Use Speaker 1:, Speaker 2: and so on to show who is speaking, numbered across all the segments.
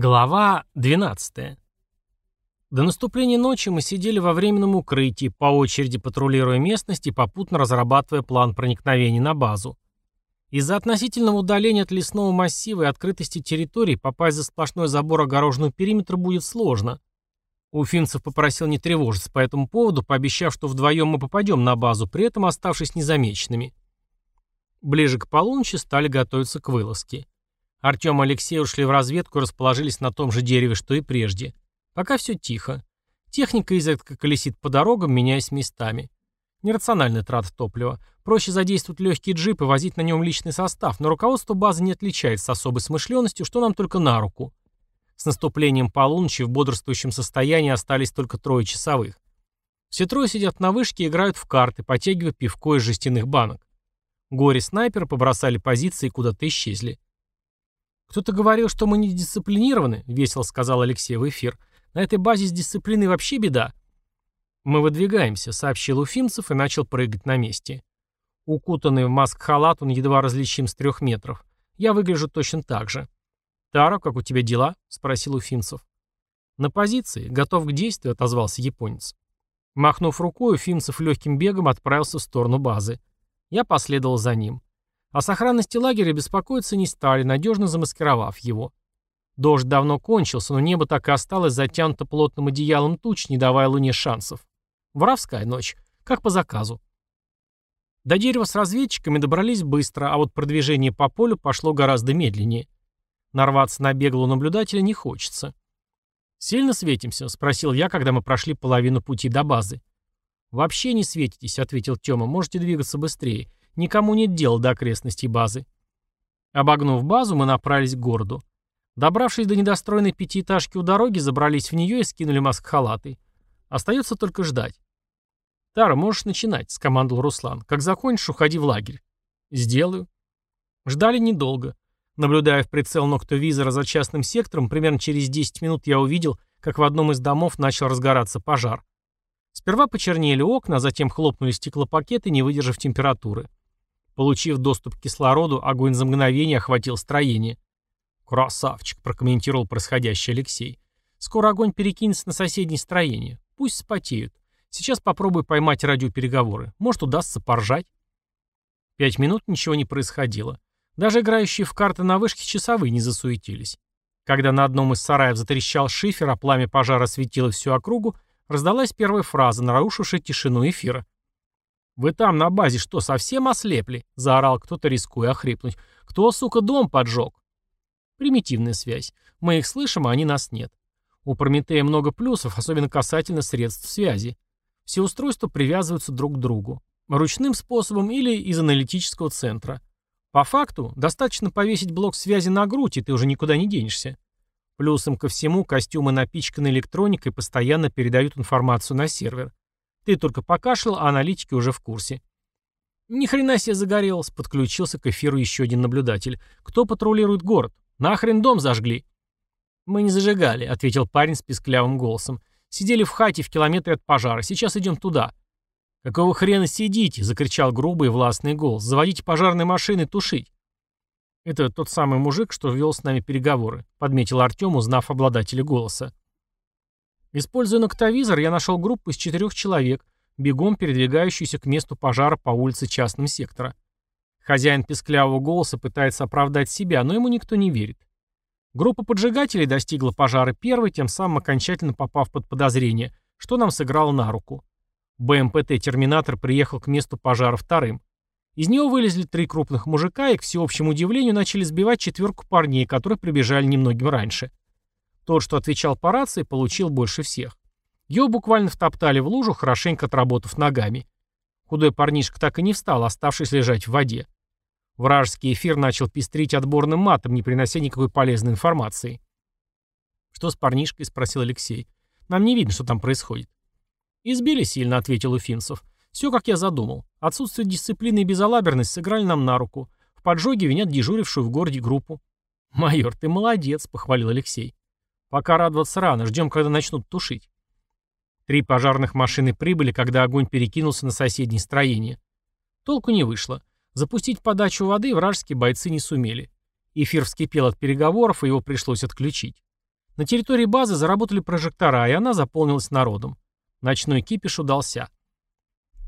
Speaker 1: Глава 12. До наступления ночи мы сидели во временном укрытии, по очереди патрулируя местность и попутно разрабатывая план проникновения на базу. Из-за относительного удаления от лесного массива и открытости территории попасть за сплошной забор огороженного периметра будет сложно. Уфимцев попросил не тревожиться по этому поводу, пообещав, что вдвоем мы попадем на базу, при этом оставшись незамеченными. Ближе к полуночи стали готовиться к вылазке. Артем и Алексей ушли в разведку и расположились на том же дереве, что и прежде. Пока все тихо. Техника изредка колесит по дорогам, меняясь местами. Нерациональная трата топлива. Проще задействовать легкий джип и возить на нем личный состав, но руководство базы не отличается особой смышленностью, что нам только на руку. С наступлением полуночи в бодрствующем состоянии остались только трое часовых. Все трое сидят на вышке и играют в карты, потягивая пивко из жестяных банок. Горе-снайперы побросали позиции и куда-то исчезли. «Кто-то говорил, что мы не дисциплинированы», — весело сказал Алексей в эфир. «На этой базе с дисциплиной вообще беда». «Мы выдвигаемся», — сообщил Уфимцев и начал прыгать на месте. Укутанный в маск-халат, он едва различим с трех метров. Я выгляжу точно так же. «Таро, как у тебя дела?» — спросил Уфимцев. «На позиции. Готов к действию», — отозвался японец. Махнув рукой, Уфимцев легким бегом отправился в сторону базы. Я последовал за ним. О сохранности лагеря беспокоиться не стали, надежно замаскировав его. Дождь давно кончился, но небо так и осталось затянуто плотным одеялом туч, не давая луне шансов. Воровская ночь, как по заказу. До дерева с разведчиками добрались быстро, а вот продвижение по полю пошло гораздо медленнее. Нарваться на беглого наблюдателя не хочется. «Сильно светимся?» — спросил я, когда мы прошли половину пути до базы. «Вообще не светитесь», — ответил Тёма. «Можете двигаться быстрее. Никому нет дела до окрестностей базы. Обогнув базу, мы направились к городу. Добравшись до недостроенной пятиэтажки у дороги, забрались в нее и скинули маск-халаты. Остается только ждать. «Тара, можешь начинать», — скомандовал Руслан. «Как закончишь, уходи в лагерь». «Сделаю». Ждали недолго. Наблюдая в прицел ноктовизора за частным сектором, примерно через 10 минут я увидел, как в одном из домов начал разгораться пожар. Сперва почернели окна, а затем хлопнули стеклопакеты, не выдержав температуры. Получив доступ к кислороду, огонь за мгновение охватил строение. «Красавчик», — прокомментировал происходящее Алексей. «Скоро огонь перекинется на соседнее строение. Пусть спотеют. Сейчас попробую поймать радиопереговоры. Может, удастся поржать». Пять минут ничего не происходило. Даже играющие в карты на вышке часовые не засуетились. Когда на одном из сараев затрещал шифер, а пламя пожара осветило всю округу, раздалась первая фраза, нарушившая тишину эфира. «Вы там на базе что, совсем ослепли?» — заорал кто-то, рискуя охрипнуть. «Кто, сука, дом поджег?» Примитивная связь. Мы их слышим, а они нас нет. У Прометея много плюсов, особенно касательно средств связи. Все устройства привязываются друг к другу. Ручным способом или из аналитического центра. По факту, достаточно повесить блок связи на грудь, и ты уже никуда не денешься. Плюсом ко всему, костюмы напичканы электроникой постоянно передают информацию на сервер. Ты только покашлял, а аналитики уже в курсе. Ни хрена себе загорелось, подключился к эфиру еще один наблюдатель. Кто патрулирует город? Нахрен дом зажгли? Мы не зажигали, ответил парень с писклявым голосом. Сидели в хате в километре от пожара. Сейчас идем туда. «Какого хрена сидите?» — закричал грубый властный голос. «Заводите пожарные машины, тушить!» «Это тот самый мужик, что вел с нами переговоры», — подметил Артем, узнав обладателя голоса. Используя ноктовизор, я нашел группу из четырех человек, бегом передвигающуюся к месту пожара по улице частного сектора. Хозяин песклявого голоса пытается оправдать себя, но ему никто не верит. Группа поджигателей достигла пожара первой, тем самым окончательно попав под подозрение, что нам сыграло на руку. БМПТ «Терминатор» приехал к месту пожара вторым. Из него вылезли три крупных мужика и, к всеобщему удивлению, начали сбивать четверку парней, которые прибежали немногим раньше. Тот, что отвечал по рации, получил больше всех. Его буквально втоптали в лужу, хорошенько отработав ногами. Худой парнишка так и не встал, оставшись лежать в воде. Вражеский эфир начал пестрить отборным матом, не принося никакой полезной информации. «Что с парнишкой?» — спросил Алексей. «Нам не видно, что там происходит». «Избили сильно», — ответил Уфимцев. «Все, как я задумал. Отсутствие дисциплины и безалаберность сыграли нам на руку. В поджоге винят дежурившую в городе группу». «Майор, ты молодец», — похвалил Алексей. Пока радоваться рано, ждем, когда начнут тушить. Три пожарных машины прибыли, когда огонь перекинулся на соседнее строение. Толку не вышло. Запустить подачу воды вражеские бойцы не сумели. Эфир вскипел от переговоров, и его пришлось отключить. На территории базы заработали прожектора, и она заполнилась народом. Ночной кипиш удался.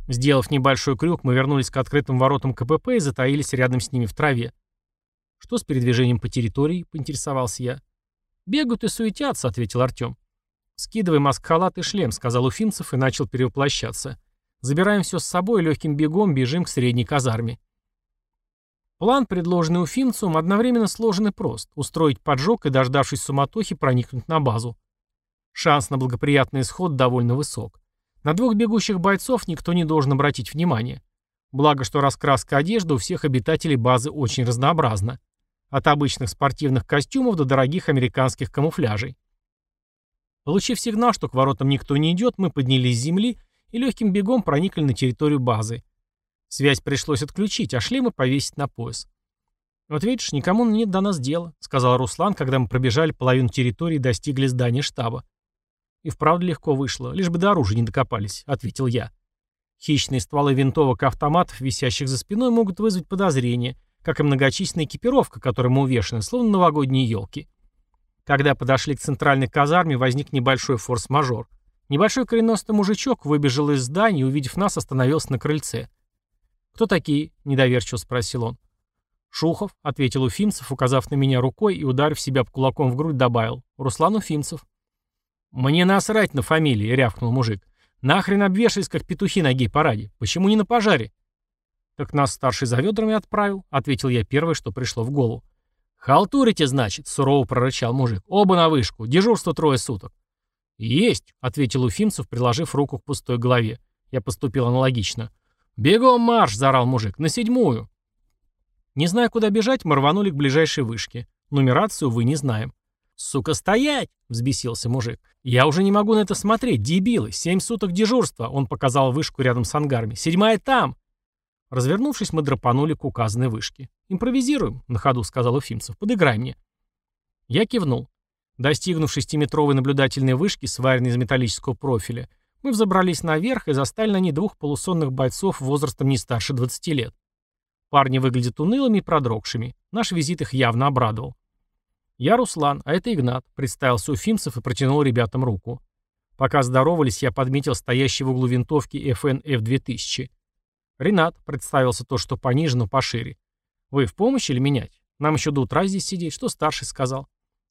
Speaker 1: Сделав небольшой крюк, мы вернулись к открытым воротам КПП и затаились рядом с ними в траве. «Что с передвижением по территории?» — поинтересовался я. «Бегают и суетятся», — ответил Артем. «Скидывай маск-халат и шлем», — сказал Уфимцев и начал перевоплощаться. «Забираем все с собой и легким бегом бежим к средней казарме». План, предложенный Уфимцевым, одновременно сложен и прост — устроить поджог и, дождавшись суматохи, проникнуть на базу. Шанс на благоприятный исход довольно высок. На двух бегущих бойцов никто не должен обратить внимание. Благо, что раскраска одежды у всех обитателей базы очень разнообразна. От обычных спортивных костюмов до дорогих американских камуфляжей. Получив сигнал, что к воротам никто не идет, мы поднялись с земли и легким бегом проникли на территорию базы. Связь пришлось отключить, а шлемы повесить на пояс. «Вот видишь, никому нет до нас дела», — сказал Руслан, когда мы пробежали половину территории и достигли здания штаба. «И вправду легко вышло, лишь бы до оружия не докопались», — ответил я. Хищные стволы винтовок и автоматов, висящих за спиной, могут вызвать подозрение, как и многочисленная экипировка, которой мы увешаны, словно новогодние елки. Когда подошли к центральной казарме, возник небольшой форс-мажор. Небольшой коренастый мужичок выбежал из здания и, увидев нас, остановился на крыльце. «Кто такие?» — недоверчиво спросил он. «Шухов», — ответил Уфимцев, указав на меня рукой и, ударив себя кулаком в грудь, добавил. «Руслан Уфимцев». «Мне насрать на фамилии», — рявкнул мужик. «Нахрен обвешались, как петухи на гей-параде. Почему не на пожаре?» «Так нас старший за ведрами отправил», — ответил я первое, что пришло в голову. «Халтурите, значит», — сурово прорычал мужик. «Оба на вышку. Дежурство трое суток». «Есть», — ответил Уфимцев, приложив руку к пустой голове. Я поступил аналогично. «Бегом марш!» — заорал мужик. «На седьмую!» Не зная, куда бежать, мы рванули к ближайшей вышке. Нумерацию вы не знаем. «Сука, стоять!» — взбесился мужик. «Я уже не могу на это смотреть, дебилы! Семь суток дежурства!» — он показал вышку рядом с ангарами. «Седьмая там!» Развернувшись, мы драпанули к указанной вышке. «Импровизируем», — на ходу сказал Уфимцев. «Подыграй мне». Я кивнул. Достигнув шестиметровой наблюдательной вышки, сваренной из металлического профиля, мы взобрались наверх и застали на ней двух полусонных бойцов возрастом не старше 20 лет. Парни выглядят унылыми и продрогшими. Наш визит их явно обрадовал. «Я Руслан, а это Игнат», — представился Уфимцев и протянул ребятам руку. Пока здоровались, я подметил стоящий в углу винтовки FN F2000. «Ренат», — представился то, что пониже, но пошире. «Вы в помощь или менять? Нам еще до утра здесь сидеть, что старший сказал?»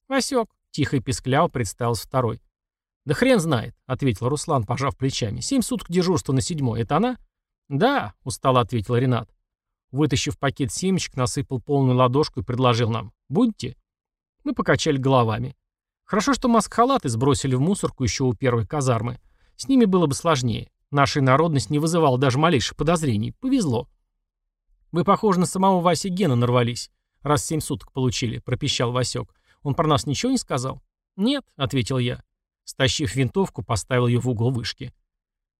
Speaker 1: «Васек», — тихо и писклял, представился второй. «Да хрен знает», — ответил Руслан, пожав плечами. «Семь суток дежурства на седьмой. Это она?» «Да», — устало ответил Ренат. Вытащив пакет семечек, насыпал полную ладошку и предложил нам. «Будете?» Мы покачали головами. Хорошо, что маск-халаты сбросили в мусорку еще у первой казармы. С ними было бы сложнее. Наша народность не вызывала даже малейших подозрений. Повезло. «Вы, похоже, на самого Васи Гена нарвались. Раз семь суток получили», — пропищал Васек. «Он про нас ничего не сказал?» «Нет», — ответил я. Стащив винтовку, поставил ее в угол вышки.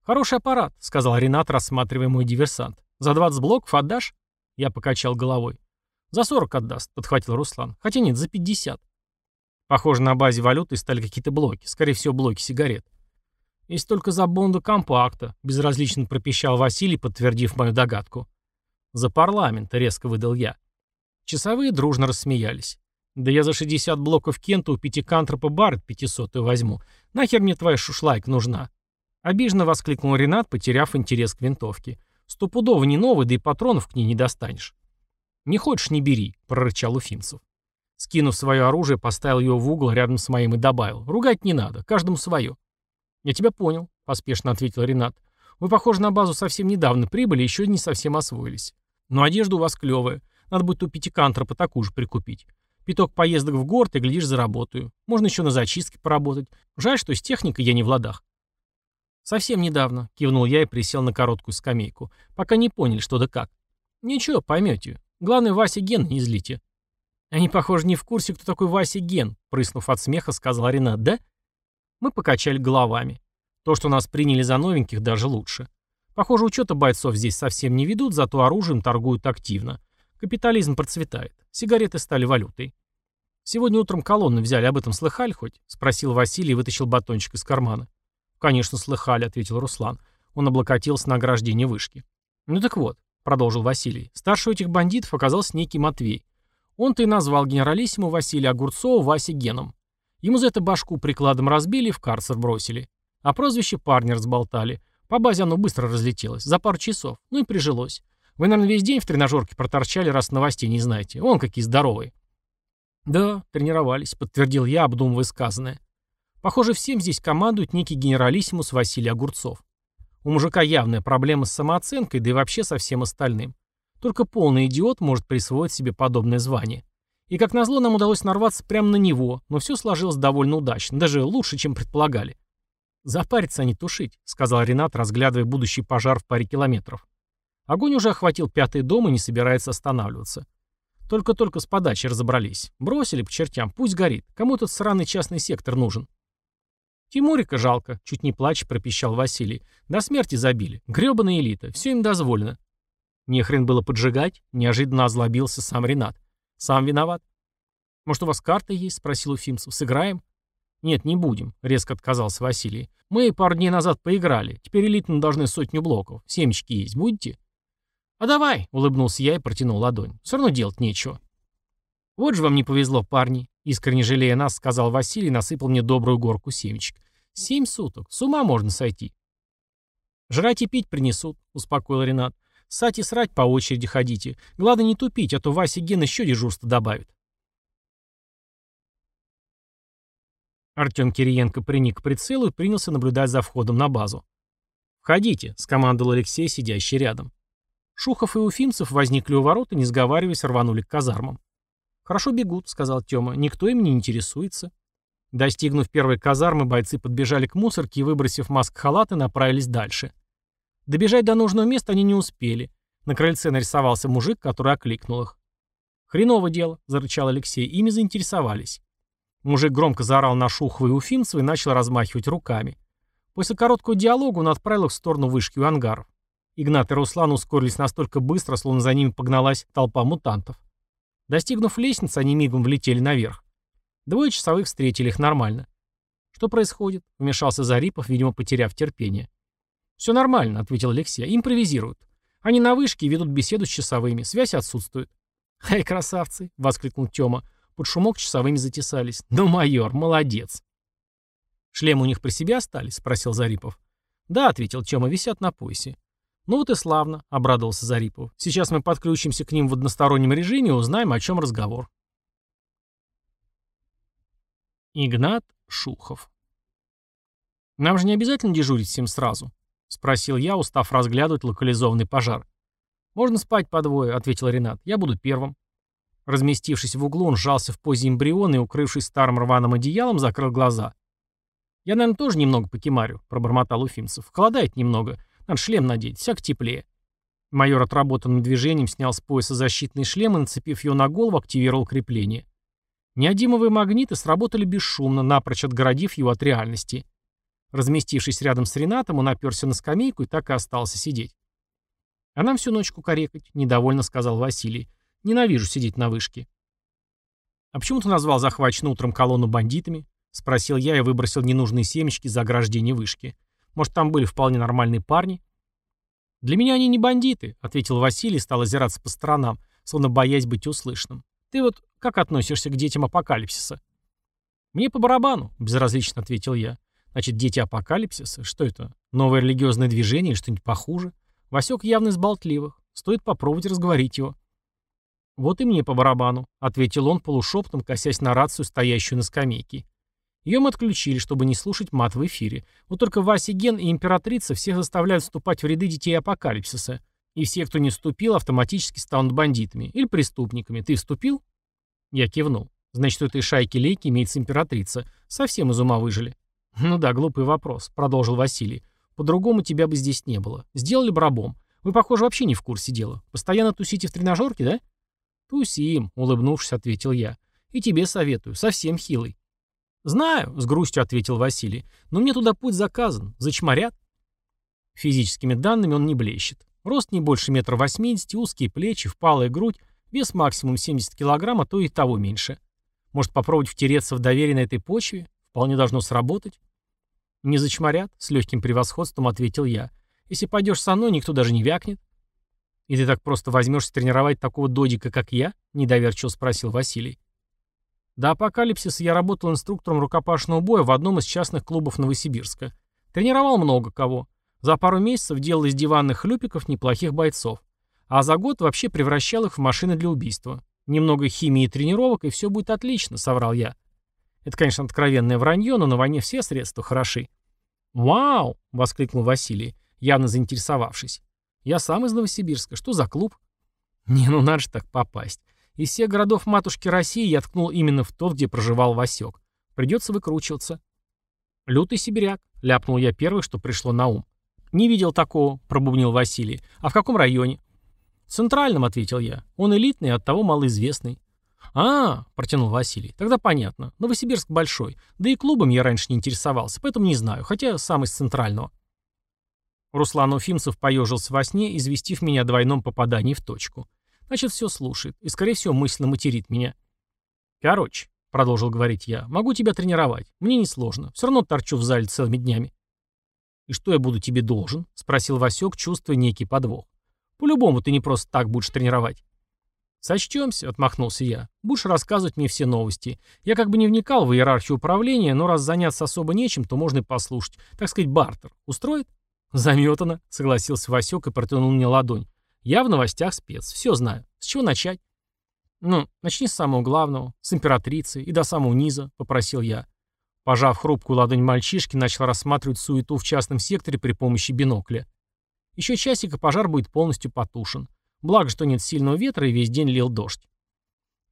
Speaker 1: «Хороший аппарат», — сказал Ренат, рассматривая мой диверсант. «За 20 блоков отдашь?» Я покачал головой. «За 40 отдаст», — подхватил Руслан. «Хотя нет, за 50». Похоже, на базе валюты стали какие-то блоки. Скорее всего, блоки сигарет. «Есть только за бонду компакта», — безразлично пропищал Василий, подтвердив мою догадку. «За парламент», — резко выдал я. Часовые дружно рассмеялись. Да я за 60 блоков Кента у пятикантропа Барретт 500 возьму. Нахер мне твоя шушлайк нужна?» Обиженно воскликнул Ренат, потеряв интерес к винтовке. «Стопудово не новый, да и патронов к ней не достанешь». «Не хочешь, не бери», — прорычал Уфимцев. Скинув свое оружие, поставил его в угол рядом с моим и добавил. «Ругать не надо, каждому свое». «Я тебя понял», — поспешно ответил Ренат. «Вы, похоже, на базу совсем недавно прибыли, еще не совсем освоились. Но одежда у вас клевая. Надо будет у пятикантропа такую же прикупить. Пяток поездок в город, и, глядишь, заработаю. Можно еще на зачистке поработать. Жаль, что с техникой я не в ладах. Совсем недавно, кивнул я и присел на короткую скамейку. Пока не поняли, что да как. Ничего, поймете. Главное, Вася Ген не злите. Они, похоже, не в курсе, кто такой Вася Ген, прыснув от смеха, сказал Ренат, да? Мы покачали головами. То, что нас приняли за новеньких, даже лучше. Похоже, учета бойцов здесь совсем не ведут, зато оружием торгуют активно. Капитализм процветает. Сигареты стали валютой. «Сегодня утром колонны взяли, об этом слыхали хоть?» — спросил Василий и вытащил батончик из кармана. «Конечно, слыхали», — ответил Руслан. Он облокотился на ограждение вышки. «Ну так вот», — продолжил Василий, — старший этих бандитов оказался некий Матвей. Он-то и назвал генералиссиму Василия Огурцова Васи Геном. Ему за это башку прикладом разбили в карцер бросили. А прозвище парня разболтали. По базе оно быстро разлетелось, за пару часов. Ну и прижилось. Вы, наверное, весь день в тренажерке проторчали, раз новостей не знаете. Он какие здоровые. Да, тренировались, подтвердил я, обдумывая сказанное. Похоже, всем здесь командует некий генералиссимус Василий Огурцов. У мужика явная проблема с самооценкой, да и вообще со всем остальным. Только полный идиот может присвоить себе подобное звание. И как назло нам удалось нарваться прямо на него, но все сложилось довольно удачно, даже лучше, чем предполагали. «Запариться, а не тушить», — сказал Ренат, разглядывая будущий пожар в паре километров. Огонь уже охватил пятый дом и не собирается останавливаться. Только-только с подачи разобрались. Бросили по чертям, пусть горит. Кому этот сраный частный сектор нужен? Тимурика жалко, чуть не плача пропищал Василий. До смерти забили. Грёбаная элита, все им дозволено. Не хрен было поджигать, неожиданно озлобился сам Ренат. Сам виноват. Может, у вас карта есть? Спросил Уфимцев. Сыграем? «Нет, не будем», — резко отказался Василий. «Мы пару дней назад поиграли. Теперь элитно должны сотню блоков. Семечки есть. Будете?» «А давай», — улыбнулся я и протянул ладонь. «Все равно делать нечего». «Вот же вам не повезло, парни», — искренне жалея нас, сказал Василий насыпал мне добрую горку семечек. «Семь суток. С ума можно сойти». «Жрать и пить принесут», — успокоил Ренат. «Сать и срать по очереди ходите. Главное не тупить, а то Вася Ген еще дежурство добавит». Артем Кириенко приник к прицелу и принялся наблюдать за входом на базу. «Входите», — скомандовал Алексей, сидящий рядом. Шухов и Уфимцев возникли у ворот и, не сговариваясь, рванули к казармам. «Хорошо бегут», — сказал Тёма. «Никто им не интересуется». Достигнув первой казармы, бойцы подбежали к мусорке и, выбросив маск-халаты, направились дальше. Добежать до нужного места они не успели. На крыльце нарисовался мужик, который окликнул их. «Хреново дело», — зарычал Алексей. Ими заинтересовались. Мужик громко заорал на Шухова и Уфимцева и начал размахивать руками. После короткого диалога он отправил их в сторону вышки у ангаров. Игнат и Руслан ускорились настолько быстро, словно за ними погналась толпа мутантов. Достигнув лестницы, они мигом влетели наверх. Двое часовых встретили их нормально. «Что происходит?» — вмешался Зарипов, видимо, потеряв терпение. «Все нормально», — ответил Алексей. «Импровизируют. Они на вышке ведут беседу с часовыми. Связь отсутствует». «Ай, красавцы!» — воскликнул Тёма. Под шумок часовыми затесались. «Ну, майор, молодец!» «Шлемы у них при себе остались?» — спросил Зарипов. «Да», — ответил Тёма, — «висят на поясе». «Ну вот и славно», — обрадовался Зарипов. «Сейчас мы подключимся к ним в одностороннем режиме и узнаем, о чем разговор». Игнат Шухов «Нам же не обязательно дежурить всем сразу?» — спросил я, устав разглядывать локализованный пожар. «Можно спать по двое», — ответил Ренат. «Я буду первым». Разместившись в углу, он сжался в позе эмбриона и, укрывшись старым рваным одеялом, закрыл глаза. «Я, наверное, тоже немного покемарю», — пробормотал Уфимцев. «Холодает немного. Надо шлем надеть, всяк теплее». Майор отработанным движением снял с пояса защитный шлем и, нацепив его на голову, активировал крепление. Неодимовые магниты сработали бесшумно, напрочь отгородив его от реальности. Разместившись рядом с Ренатом, он оперся на скамейку и так и остался сидеть. «А нам всю ночь кукарекать», — недовольно сказал Василий. Ненавижу сидеть на вышке. «А почему ты назвал захваченную утром колонну бандитами?» — спросил я и выбросил ненужные семечки за ограждение вышки. «Может, там были вполне нормальные парни?» «Для меня они не бандиты», — ответил Василий и стал озираться по сторонам, словно боясь быть услышанным. «Ты вот как относишься к детям апокалипсиса?» «Мне по барабану», — безразлично ответил я. «Значит, дети апокалипсиса? Что это? Новое религиозное движение что-нибудь похуже? Васек явно из болтливых. Стоит попробовать разговорить его». «Вот и мне по барабану», — ответил он полушепотом, косясь на рацию, стоящую на скамейке. Ее мы отключили, чтобы не слушать мат в эфире. Вот только Вася Ген и Императрица всех заставляют вступать в ряды детей апокалипсиса. И все, кто не вступил, автоматически станут бандитами или преступниками. Ты вступил? Я кивнул. Значит, у этой шайки лейки имеется императрица. Совсем из ума выжили. Ну да, глупый вопрос, продолжил Василий. По-другому тебя бы здесь не было. Сделали бы рабом. Вы, похоже, вообще не в курсе дела. Постоянно тусите в тренажерке, да? «Тусим», — улыбнувшись, ответил я. «И тебе советую. Совсем хилый». «Знаю», — с грустью ответил Василий. «Но мне туда путь заказан. Зачморят». Физическими данными он не блещет. Рост не больше метра восьмидесяти, узкие плечи, впалая грудь, вес максимум 70 килограмм, а то и того меньше. Может попробовать втереться в доверие на этой почве? Вполне должно сработать. «Не зачморят», — с легким превосходством ответил я. «Если пойдешь со мной, никто даже не вякнет». «И ты так просто возьмешься тренировать такого додика, как я?» — недоверчиво спросил Василий. До апокалипсиса я работал инструктором рукопашного боя в одном из частных клубов Новосибирска. Тренировал много кого. За пару месяцев делал из диванных хлюпиков неплохих бойцов. А за год вообще превращал их в машины для убийства. Немного химии и тренировок, и все будет отлично, соврал я. Это, конечно, откровенное вранье, но на войне все средства хороши. «Вау!» — воскликнул Василий, явно заинтересовавшись. «Я сам из Новосибирска. Что за клуб?» «Не, ну надо же так попасть. Из всех городов матушки России я ткнул именно в тот, где проживал Васек. Придется выкручиваться». «Лютый сибиряк», — ляпнул я первый, что пришло на ум. «Не видел такого», — пробубнил Василий. «А в каком районе?» «В центральном», — ответил я. «Он элитный, и оттого малоизвестный». «А, — протянул Василий, — тогда понятно. Новосибирск большой. Да и клубом я раньше не интересовался, поэтому не знаю, хотя сам из центрального». Руслан Уфимцев поежился во сне, известив меня о двойном попадании в точку. Значит, все слушает и, скорее всего, мысленно материт меня. «Короче», — продолжил говорить я, — «могу тебя тренировать. Мне несложно. Все равно торчу в зале целыми днями». «И что я буду тебе должен?» — спросил Васек, чувствуя некий подвох. «По-любому ты не просто так будешь тренировать». «Сочтемся», — отмахнулся я. «Будешь рассказывать мне все новости. Я как бы не вникал в иерархию управления, но раз заняться особо нечем, то можно и послушать. Так сказать, бартер. Устроит?» «Заметано», — согласился Васек и протянул мне ладонь. «Я в новостях спец. Все знаю. С чего начать?» «Ну, начни с самого главного, с императрицы и до самого низа», — попросил я. Пожав хрупкую ладонь мальчишки, начал рассматривать суету в частном секторе при помощи бинокля. Еще часик, и пожар будет полностью потушен. Благо, что нет сильного ветра и весь день лил дождь.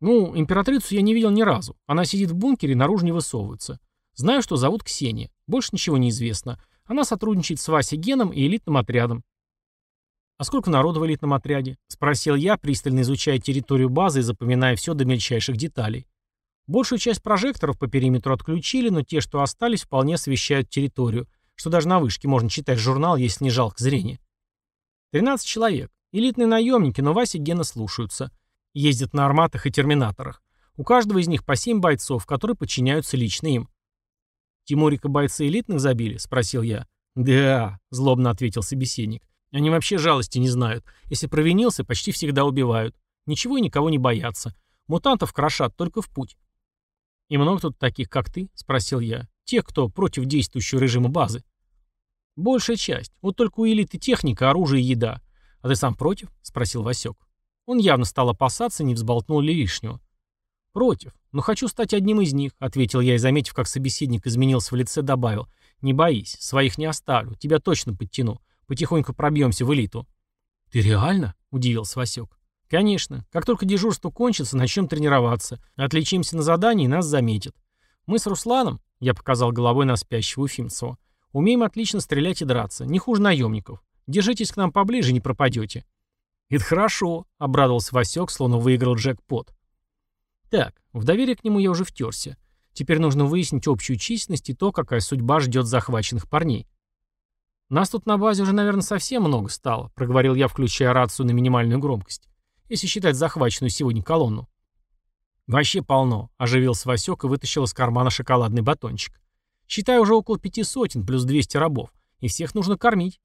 Speaker 1: Ну, императрицу я не видел ни разу. Она сидит в бункере и наружу не высовывается. Знаю, что зовут Ксения. Больше ничего не известно. Она сотрудничает с Васей Геном и элитным отрядом. «А сколько народу в элитном отряде?» — спросил я, пристально изучая территорию базы и запоминая все до мельчайших деталей. Большую часть прожекторов по периметру отключили, но те, что остались, вполне освещают территорию, что даже на вышке можно читать журнал, если не жалко зрения. 13 человек. Элитные наемники, но Вася и Гена слушаются. Ездят на арматах и терминаторах. У каждого из них по 7 бойцов, которые подчиняются лично им. «Тимурика бойцы элитных забили?» — спросил я. «Да», — злобно ответил собеседник. «Они вообще жалости не знают. Если провинился, почти всегда убивают. Ничего и никого не боятся. Мутантов крошат только в путь». «И много тут таких, как ты?» — спросил я. «Тех, кто против действующего режима базы». «Большая часть. Вот только у элиты техника, оружие и еда. «А ты сам против?» — спросил Васек. Он явно стал опасаться, не взболтнул ли лишнего. «Против. Но хочу стать одним из них», — ответил я и, заметив, как собеседник изменился в лице, добавил. «Не боись, своих не оставлю, тебя точно подтяну. Потихоньку пробьемся в элиту». «Ты реально?» — удивился Васек. «Конечно. Как только дежурство кончится, начнем тренироваться. Отличимся на задании, нас заметят. Мы с Русланом, — я показал головой на спящего Уфимцева, — умеем отлично стрелять и драться, не хуже наемников. Держитесь к нам поближе, не пропадете». «Это хорошо», — обрадовался Васек, словно выиграл джекпот. «Так, в доверие к нему я уже втерся. Теперь нужно выяснить общую численность и то, какая судьба ждет захваченных парней». «Нас тут на базе уже, наверное, совсем много стало», — проговорил я, включая рацию на минимальную громкость, если считать захваченную сегодня колонну. «Вообще полно», — оживился Васек и вытащил из кармана шоколадный батончик. «Считай уже около пяти сотен, плюс двести рабов. И всех нужно кормить».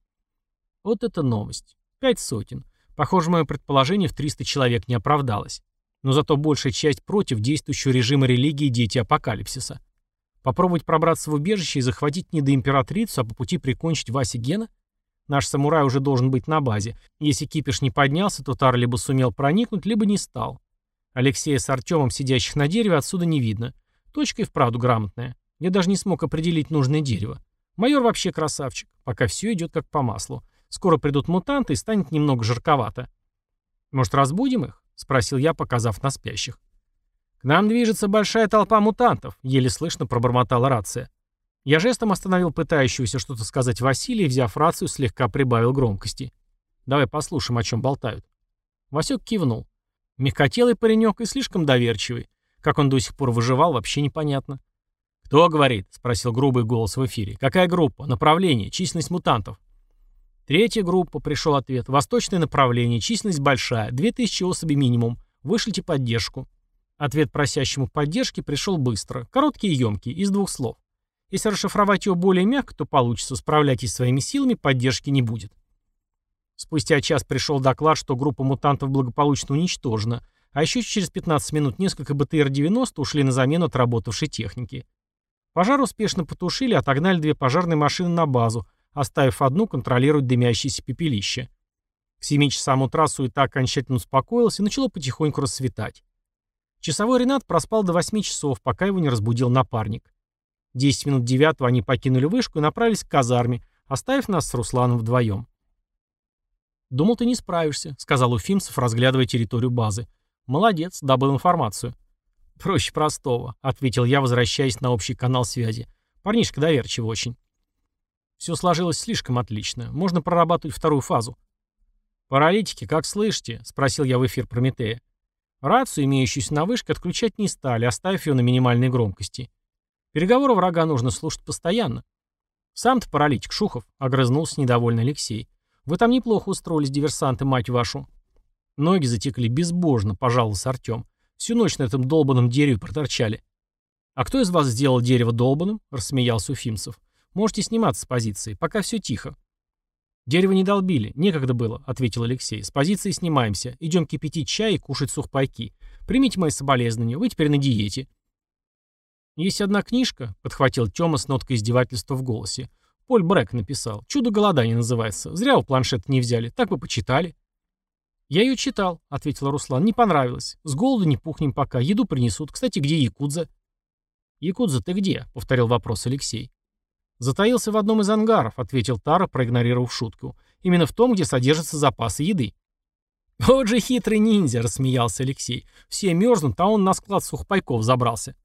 Speaker 1: Вот это новость. Пять сотен. Похоже, мое предположение в 300 человек не оправдалось. Но зато большая часть против действующего режима религии дети апокалипсиса. Попробовать пробраться в убежище и захватить не до императрицу, а по пути прикончить Васи Гена? Наш самурай уже должен быть на базе. Если кипиш не поднялся, то Тар либо сумел проникнуть, либо не стал. Алексея с Артемом, сидящих на дереве, отсюда не видно. Точка и вправду грамотная. Я даже не смог определить нужное дерево. Майор вообще красавчик, пока все идет как по маслу. Скоро придут мутанты и станет немного жарковато. «Может, разбудим их?» — спросил я, показав на спящих. «К нам движется большая толпа мутантов», — еле слышно пробормотала рация. Я жестом остановил пытающегося что-то сказать Василия и, взяв рацию, слегка прибавил громкости. «Давай послушаем, о чем болтают». Васек кивнул. Мягкотелый паренек и слишком доверчивый. Как он до сих пор выживал, вообще непонятно. «Кто говорит?» — спросил грубый голос в эфире. «Какая группа? Направление? Численность мутантов?» Третья группа, пришел ответ. Восточное направление, численность большая, 2000 особей минимум. Вышлите поддержку. Ответ просящему поддержки пришел быстро, короткий и емкий, из двух слов. Если расшифровать его более мягко, то получится, справляйтесь своими силами, поддержки не будет. Спустя час пришел доклад, что группа мутантов благополучно уничтожена, А еще через 15 минут несколько БТР-90 ушли на замену отработавшей техники. Пожар успешно потушили, отогнали две пожарные машины на базу, оставив одну контролировать дымящееся пепелище. К 7 часам утра суета окончательно успокоилась и начало потихоньку рассветать. Часовой Ренат проспал до 8 часов, пока его не разбудил напарник. 10 минут девятого они покинули вышку и направились к казарме, оставив нас с Русланом вдвоем. «Думал, ты не справишься», — сказал Уфимцев, разглядывая территорию базы. «Молодец, добыл информацию». «Проще простого», — ответил я, возвращаясь на общий канал связи. «Парнишка доверчив очень». Все сложилось слишком отлично. Можно прорабатывать вторую фазу. «Паралитики, как слышите?» — спросил я в эфир Прометея. Рацию, имеющуюся на вышке, отключать не стали, оставив ее на минимальной громкости. Переговоры врага нужно слушать постоянно. «Сам-то паралитик, Шухов», — огрызнулся недовольный Алексей. «Вы там неплохо устроились, диверсанты, мать вашу». Ноги затекли безбожно, пожаловался Артем. Всю ночь на этом долбанном дереве проторчали. «А кто из вас сделал дерево долбанным?» — рассмеялся Уфимцев. «Можете сниматься с позиции, пока все тихо». «Дерево не долбили, некогда было», — ответил Алексей. «С позиции снимаемся. Идем кипятить чай и кушать сухпайки. Примите мои соболезнования, вы теперь на диете». «Есть одна книжка», — подхватил Тёма с ноткой издевательства в голосе. Поль Брэк написал. «Чудо голодания» называется. Зря у планшет не взяли, так бы почитали. «Я ее читал», — ответил Руслан. «Не понравилось. С голоду не пухнем пока. Еду принесут. Кстати, где Якудза?» «Якудза, ты где?» — повторил вопрос Алексей. «Затаился в одном из ангаров», — ответил Тара, проигнорировав шутку. «Именно в том, где содержатся запасы еды». «Вот же хитрый ниндзя», — рассмеялся Алексей. «Все мерзнут, а он на склад сухпайков забрался».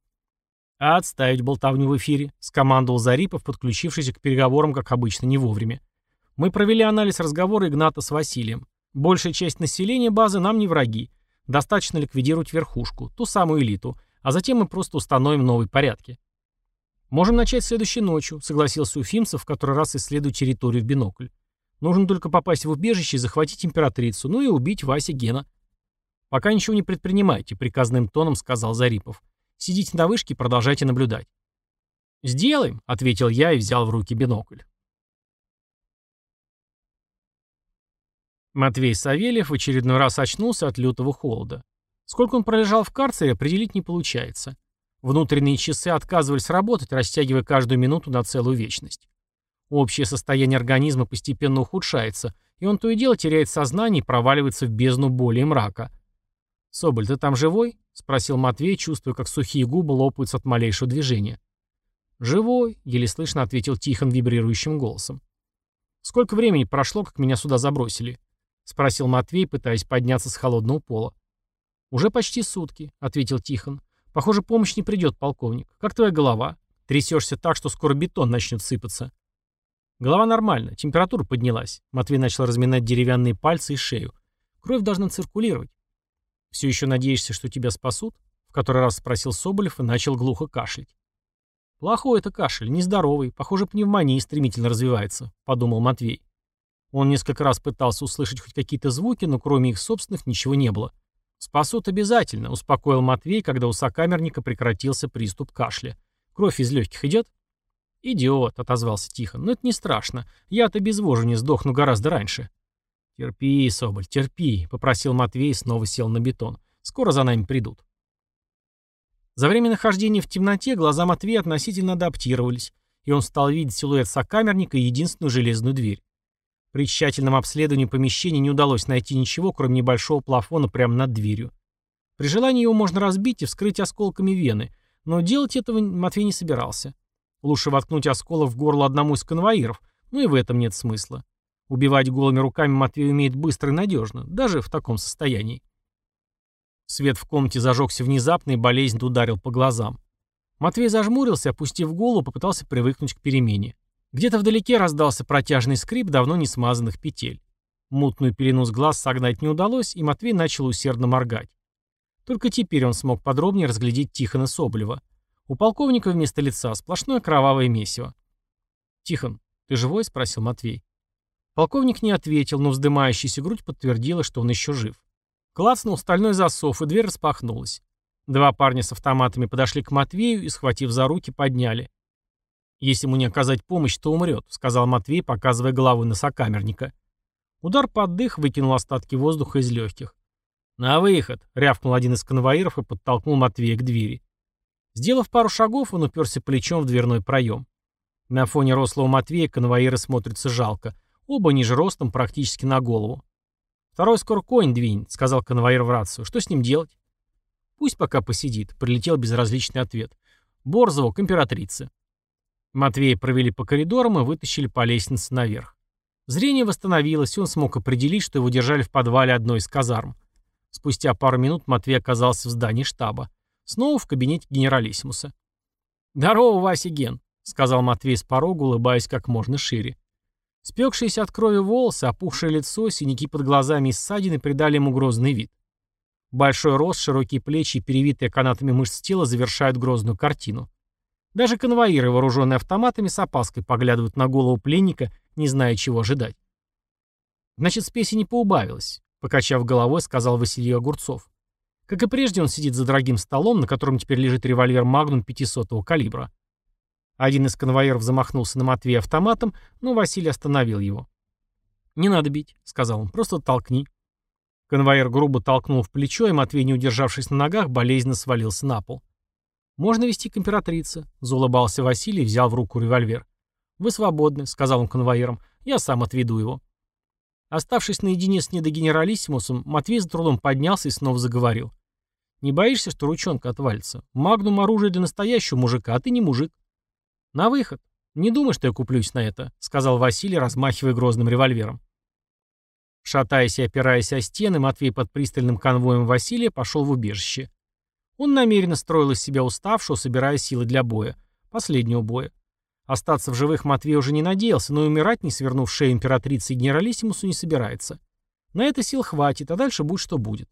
Speaker 1: «А отставить болтовню в эфире», — скомандовал Зарипов, подключившийся к переговорам, как обычно, не вовремя. «Мы провели анализ разговора Игната с Василием. Большая часть населения базы нам не враги. Достаточно ликвидировать верхушку, ту самую элиту, а затем мы просто установим новые порядки. «Можем начать следующей ночью», — согласился Уфимцев, в который раз исследуя территорию в бинокль. «Нужно только попасть в убежище и захватить императрицу, ну и убить Вася Гена». «Пока ничего не предпринимайте», — приказным тоном сказал Зарипов. «Сидите на вышке и продолжайте наблюдать». «Сделаем», — ответил я и взял в руки бинокль. Матвей Савельев в очередной раз очнулся от лютого холода. Сколько он пролежал в карцере, определить не получается. Внутренние часы отказывались работать, растягивая каждую минуту на целую вечность. Общее состояние организма постепенно ухудшается, и он то и дело теряет сознание и проваливается в бездну боли и мрака. «Соболь, ты там живой?» — спросил Матвей, чувствуя, как сухие губы лопаются от малейшего движения. «Живой», — еле слышно ответил Тихон вибрирующим голосом. «Сколько времени прошло, как меня сюда забросили?» — спросил Матвей, пытаясь подняться с холодного пола. «Уже почти сутки», — ответил Тихон. Похоже, помощь не придет, полковник. Как твоя голова? Трясешься так, что скоро бетон начнет сыпаться. Голова нормально, температура поднялась. Матвей начал разминать деревянные пальцы и шею. Кровь должна циркулировать. Все еще надеешься, что тебя спасут? В который раз спросил Соболев и начал глухо кашлять. Плохой это кашель, нездоровый. Похоже, пневмония стремительно развивается, подумал Матвей. Он несколько раз пытался услышать хоть какие-то звуки, но кроме их собственных ничего не было. «Спасут обязательно», — успокоил Матвей, когда у сокамерника прекратился приступ кашля. «Кровь из легких идет?» «Идет», — отозвался Тихон. «Но это не страшно. Я-то без вожу не сдохну гораздо раньше». «Терпи, Соболь, терпи», — попросил Матвей и снова сел на бетон. «Скоро за нами придут». За время нахождения в темноте глаза Матвея относительно адаптировались, и он стал видеть силуэт сокамерника и единственную железную дверь. При тщательном обследовании помещения не удалось найти ничего, кроме небольшого плафона прямо над дверью. При желании его можно разбить и вскрыть осколками вены, но делать этого Матвей не собирался. Лучше воткнуть осколок в горло одному из конвоиров, но и в этом нет смысла. Убивать голыми руками Матвей умеет быстро и надежно, даже в таком состоянии. Свет в комнате зажегся внезапно и болезнь ударил по глазам. Матвей зажмурился, опустив голову, попытался привыкнуть к перемене. Где-то вдалеке раздался протяжный скрип давно не смазанных петель. Мутную пелену с глаз согнать не удалось, и Матвей начал усердно моргать. Только теперь он смог подробнее разглядеть Тихона Соболева. У полковника вместо лица сплошное кровавое месиво. «Тихон, ты живой?» — спросил Матвей. Полковник не ответил, но вздымающаяся грудь подтвердила, что он еще жив. Клацнул стальной засов, и дверь распахнулась. Два парня с автоматами подошли к Матвею и, схватив за руки, подняли. «Если ему не оказать помощь, то умрет», — сказал Матвей, показывая голову на сокамерника. Удар под дых выкинул остатки воздуха из легких. «На выход!» — рявкнул один из конвоиров и подтолкнул Матвея к двери. Сделав пару шагов, он уперся плечом в дверной проем. На фоне рослого Матвея конвоиры смотрятся жалко. Оба ниже ростом, практически на голову. «Второй скоро конь двинет», — сказал конвоир в рацию. «Что с ним делать?» «Пусть пока посидит», — прилетел безразличный ответ. «Борзову к императрице». Матвея провели по коридорам и вытащили по лестнице наверх. Зрение восстановилось, и он смог определить, что его держали в подвале одной из казарм. Спустя пару минут Матвей оказался в здании штаба. Снова в кабинете генералиссимуса. «Здорово, Вася Ген», — сказал Матвей с порога, улыбаясь как можно шире. Спекшиеся от крови волосы, опухшее лицо, синяки под глазами и ссадины придали ему грозный вид. Большой рост, широкие плечи и перевитые канатами мышц тела завершают грозную картину. Даже конвоиры, вооруженные автоматами, с опаской поглядывают на голову пленника, не зная, чего ожидать. Значит, спеси не поубавилось. Покачав головой, сказал Василий Огурцов. Как и прежде, он сидит за дорогим столом, на котором теперь лежит револьвер «Магнум» 500-го калибра. Один из конвоиров замахнулся на Матвея автоматом, но Василий остановил его. «Не надо бить», — сказал он, — «просто толкни». Конвоир грубо толкнул в плечо, и Матвей, не удержавшись на ногах, болезненно свалился на пол. «Можно вести к императрице», — заулыбался Василий и взял в руку револьвер. «Вы свободны», — сказал он конвоирам. «Я сам отведу его». Оставшись наедине с недогенералиссимусом, Матвей за трудом поднялся и снова заговорил. «Не боишься, что ручонка отвалится? Магнум оружие для настоящего мужика, а ты не мужик». «На выход. Не думай, что я куплюсь на это», — сказал Василий, размахивая грозным револьвером. Шатаясь и опираясь о стены, Матвей под пристальным конвоем Василия пошел в убежище. Он намеренно строил из себя уставшего, собирая силы для боя. Последнего боя. Остаться в живых Матвей уже не надеялся, но умирать, не свернув шею императрицы и генералиссимусу, не собирается. На это сил хватит, а дальше будет что будет.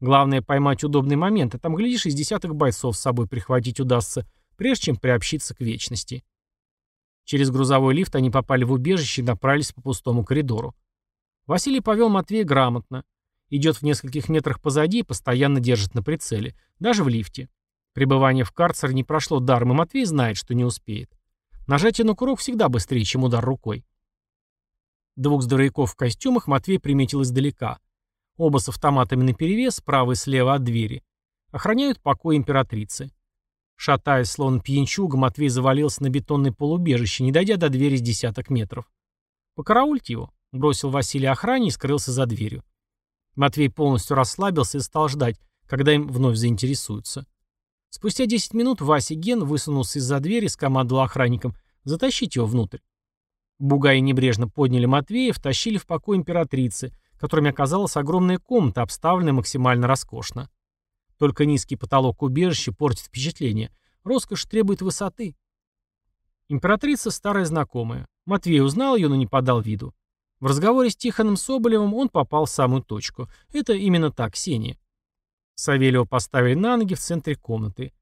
Speaker 1: Главное поймать удобный момент, а там, глядишь, из десяток бойцов с собой прихватить удастся, прежде чем приобщиться к вечности. Через грузовой лифт они попали в убежище и направились по пустому коридору. Василий повел Матвея грамотно. Идет в нескольких метрах позади и постоянно держит на прицеле, даже в лифте. Пребывание в карцере не прошло даром, и Матвей знает, что не успеет. Нажатие на курок всегда быстрее, чем удар рукой. Двух здоровяков в костюмах Матвей приметил издалека. Оба с автоматами наперевес, справа и слева от двери. Охраняют покой императрицы. Шатаясь, словно пьянчуга, Матвей завалился на бетонное полубежище, не дойдя до двери с десяток метров. «Покараульте его», — бросил Василий охране и скрылся за дверью. Матвей полностью расслабился и стал ждать, когда им вновь заинтересуются. Спустя 10 минут Вася Ген высунулся из-за двери и скомандовал охранникам «затащить его внутрь». Бугаи небрежно подняли Матвея и втащили в покой императрицы, которыми оказалась огромная комната, обставленная максимально роскошно. Только низкий потолок убежища портит впечатление. Роскошь требует высоты. Императрица старая знакомая. Матвей узнал ее, но не подал виду. В разговоре с Тихоном Соболевым он попал в самую точку. Это именно так, Ксения. Савельева поставили на ноги в центре комнаты.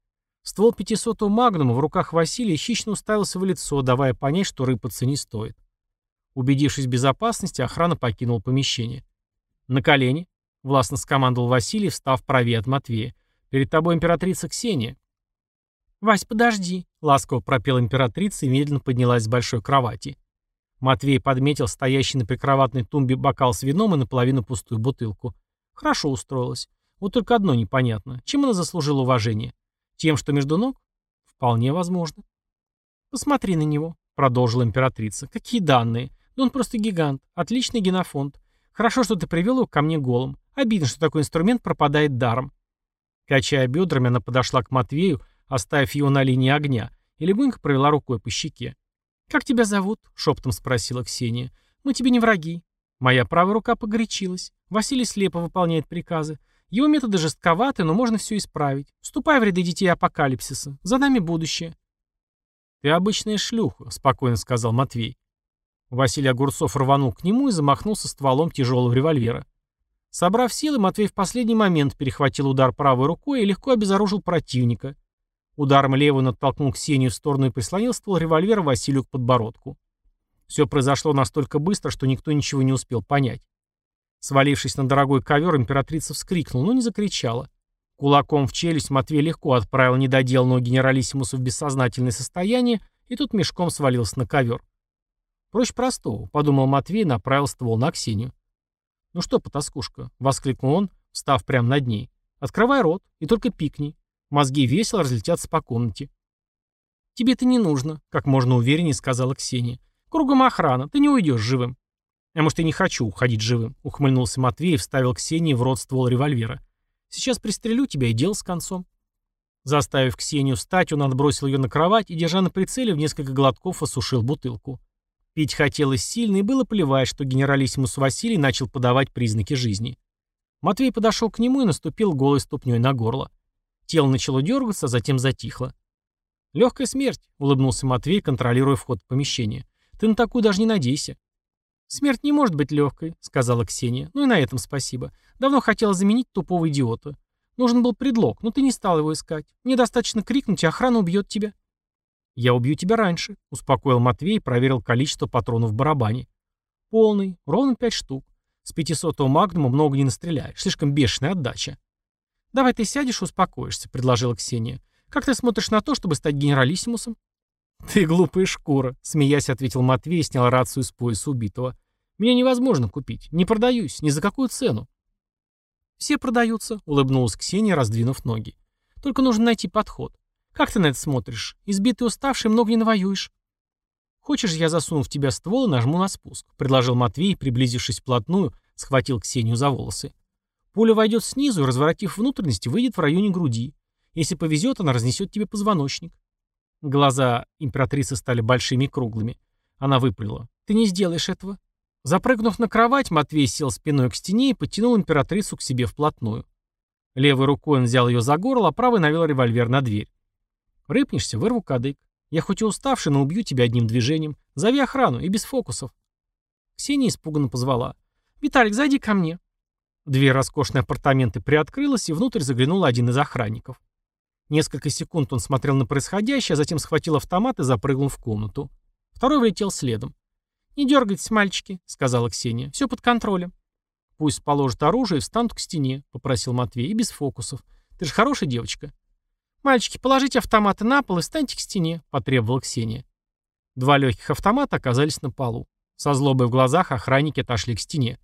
Speaker 1: Ствол 500-го магнума в руках Василия хищно уставился в лицо, давая понять, что рыпаться не стоит. Убедившись в безопасности, охрана покинула помещение. «На колени», — властно скомандовал Василий, встав правее от Матвея. «Перед тобой императрица Ксения». «Вась, подожди», — ласково пропела императрица и медленно поднялась с большой кровати. Матвей подметил стоящий на прикроватной тумбе бокал с вином и наполовину пустую бутылку. Хорошо устроилась. Вот только одно непонятно. Чем она заслужила уважение? Тем, что между ног? Вполне возможно. Посмотри на него, продолжила императрица. Какие данные? Да он просто гигант. Отличный генофонд. Хорошо, что ты привел его ко мне голым. Обидно, что такой инструмент пропадает даром. Качая бедрами, она подошла к Матвею, оставив его на линии огня, и легонько провела рукой по щеке. «Как тебя зовут?» — шептом спросила Ксения. «Мы тебе не враги». Моя правая рука погорячилась. Василий слепо выполняет приказы. Его методы жестковаты, но можно все исправить. Вступай в ряды детей апокалипсиса. За нами будущее. «Ты обычная шлюха», — спокойно сказал Матвей. Василий Огурцов рванул к нему и замахнулся стволом тяжелого револьвера. Собрав силы, Матвей в последний момент перехватил удар правой рукой и легко обезоружил противника. Ударом он оттолкнул Ксению в сторону и прислонил ствол револьвера Василию к подбородку. Все произошло настолько быстро, что никто ничего не успел понять. Свалившись на дорогой ковер, императрица вскрикнула, но не закричала. Кулаком в челюсть Матвей легко отправил недоделанного генералиссимуса в бессознательное состояние, и тут мешком свалился на ковер. «Проще простого», — подумал Матвей и направил ствол на Ксению. «Ну что, потаскушка?» — воскликнул он, встав прямо над ней. «Открывай рот и только пикни. Мозги весело разлетятся по комнате». «Тебе это не нужно», — как можно увереннее сказала Ксения. «Кругом охрана, ты не уйдешь живым». «А может, я не хочу уходить живым», — ухмыльнулся Матвей и вставил Ксении в рот ствол револьвера. «Сейчас пристрелю тебя и дело с концом». Заставив Ксению встать, он отбросил ее на кровать и, держа на прицеле, в несколько глотков осушил бутылку. Пить хотелось сильно, и было плевать, что генералиссимус Василий начал подавать признаки жизни. Матвей подошел к нему и наступил голой ступней на горло. Тело начало дергаться, затем затихло. «Легкая смерть», — улыбнулся Матвей, контролируя вход в помещение. «Ты на такую даже не надейся». «Смерть не может быть легкой», — сказала Ксения. «Ну и на этом спасибо. Давно хотела заменить тупого идиота. Нужен был предлог, но ты не стал его искать. Мне достаточно крикнуть, и охрана убьет тебя». «Я убью тебя раньше», — успокоил Матвей и проверил количество патронов в барабане. «Полный, ровно пять штук. С 500-го магнума много не настреляешь, слишком бешеная отдача». «Давай ты сядешь успокоишься», — предложила Ксения. «Как ты смотришь на то, чтобы стать генералиссимусом?» «Ты глупая шкура», — смеясь ответил Матвей и снял рацию с пояса убитого. «Меня невозможно купить. Не продаюсь. Ни за какую цену». «Все продаются», — улыбнулась Ксения, раздвинув ноги. «Только нужно найти подход. Как ты на это смотришь? Избитый уставший много не навоюешь». «Хочешь, я засуну в тебя ствол и нажму на спуск?» — предложил Матвей, приблизившись вплотную, схватил Ксению за волосы. «Пуля войдет снизу и, разворотив внутренности, выйдет в районе груди. Если повезет, она разнесет тебе позвоночник». Глаза императрицы стали большими и круглыми. Она выпалила. «Ты не сделаешь этого. Запрыгнув на кровать, Матвей сел спиной к стене и подтянул императрицу к себе вплотную. Левой рукой он взял ее за горло, а правой навел револьвер на дверь. «Рыпнешься, вырву кадык. Я хоть и уставший, но убью тебя одним движением. Зови охрану и без фокусов». Ксения испуганно позвала. «Виталик, зайди ко мне». Дверь роскошной апартаменты приоткрылась, и внутрь заглянул один из охранников. Несколько секунд он смотрел на происходящее, а затем схватил автомат и запрыгнул в комнату. Второй влетел следом. «Не дергайтесь, мальчики», — сказала Ксения. «Все под контролем». «Пусть положат оружие и встанут к стене», — попросил Матвей, — «и без фокусов. Ты же хорошая девочка». «Мальчики, положите автоматы на пол и встаньте к стене», — потребовала Ксения. Два легких автомата оказались на полу. Со злобой в глазах охранники отошли к стене.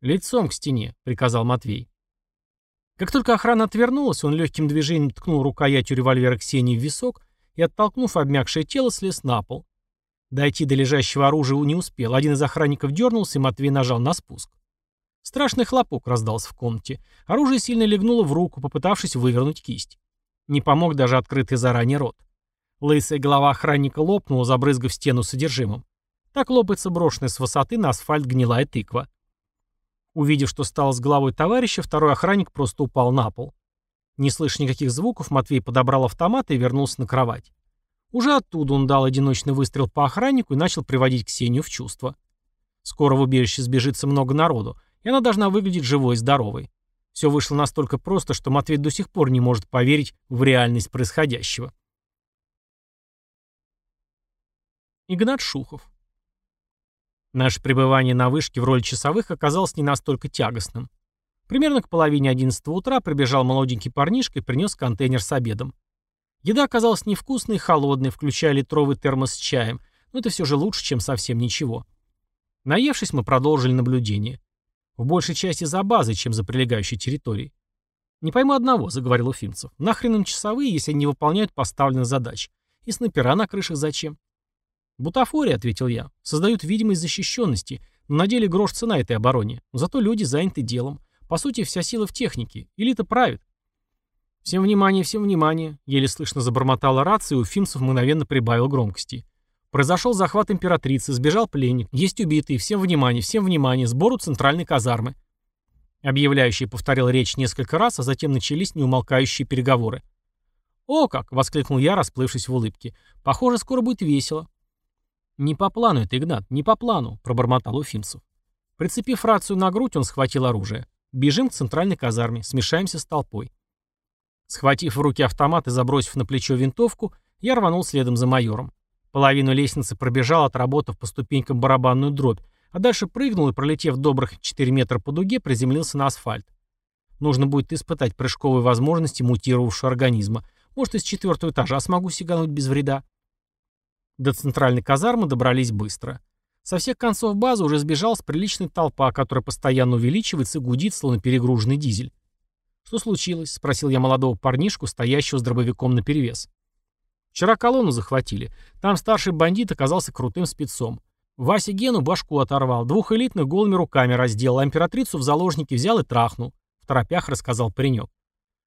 Speaker 1: «Лицом к стене», — приказал Матвей. Как только охрана отвернулась, он легким движением ткнул рукоятью револьвера Ксении в висок и, оттолкнув обмякшее тело, слез на пол. Дойти до лежащего оружия не успел. Один из охранников дернулся, и Матвей нажал на спуск. Страшный хлопок раздался в комнате. Оружие сильно легнуло в руку, попытавшись вывернуть кисть. Не помог даже открытый заранее рот. Лысая голова охранника лопнула, забрызгав стену содержимым. Так лопается брошенная с высоты на асфальт гнилая тыква. Увидев, что стало с головой товарища, второй охранник просто упал на пол. Не слыша никаких звуков, Матвей подобрал автомат и вернулся на кровать. Уже оттуда он дал одиночный выстрел по охраннику и начал приводить Ксению в чувство. Скоро в убежище сбежится много народу, и она должна выглядеть живой и здоровой. Все вышло настолько просто, что Матвей до сих пор не может поверить в реальность происходящего. Игнат Шухов Наше пребывание на вышке в роли часовых оказалось не настолько тягостным. Примерно к половине одиннадцатого утра прибежал молоденький парнишка и принес контейнер с обедом. Еда оказалась невкусной и холодной, включая литровый термос с чаем, но это все же лучше, чем совсем ничего. Наевшись, мы продолжили наблюдение. В большей части за базой, чем за прилегающей территорией. «Не пойму одного», — заговорил Уфимцев. «Нахрен им часовые, если они не выполняют поставленных задач? И снайпера на крышах зачем?» «Бутафория», — ответил я. «Создают видимость защищенности, но на деле грош цена этой обороне. Зато люди заняты делом. По сути, вся сила в технике. Элита правит. «Всем внимание, всем внимание!» Еле слышно забормотала рация, и Уфимцев мгновенно прибавил громкости. Произошел захват императрицы, сбежал пленник, есть убитые, всем внимание, всем внимание, сбору центральной казармы. Объявляющий повторил речь несколько раз, а затем начались неумолкающие переговоры. «О как!» — воскликнул я, расплывшись в улыбке. «Похоже, скоро будет весело». «Не по плану это, Игнат, не по плану», — пробормотал Уфимцев. Прицепив рацию на грудь, он схватил оружие. «Бежим к центральной казарме, смешаемся с толпой». Схватив в руки автомат и забросив на плечо винтовку, я рванул следом за майором. Половину лестницы пробежал, отработав по ступенькам барабанную дробь, а дальше прыгнул и, пролетев добрых 4 метра по дуге, приземлился на асфальт. Нужно будет испытать прыжковые возможности мутировавшего организма. Может, из четвертого этажа смогу сигануть без вреда. До центральной казармы добрались быстро. Со всех концов базы уже сбежалась приличная толпа, которая постоянно увеличивается и гудит, словно перегруженный дизель. «Что случилось?» — спросил я молодого парнишку, стоящего с дробовиком наперевес. «Вчера колонну захватили. Там старший бандит оказался крутым спецом. Вася Гену башку оторвал, двух элитных голыми руками разделал, а императрицу в заложники взял и трахнул», — в торопях рассказал паренек.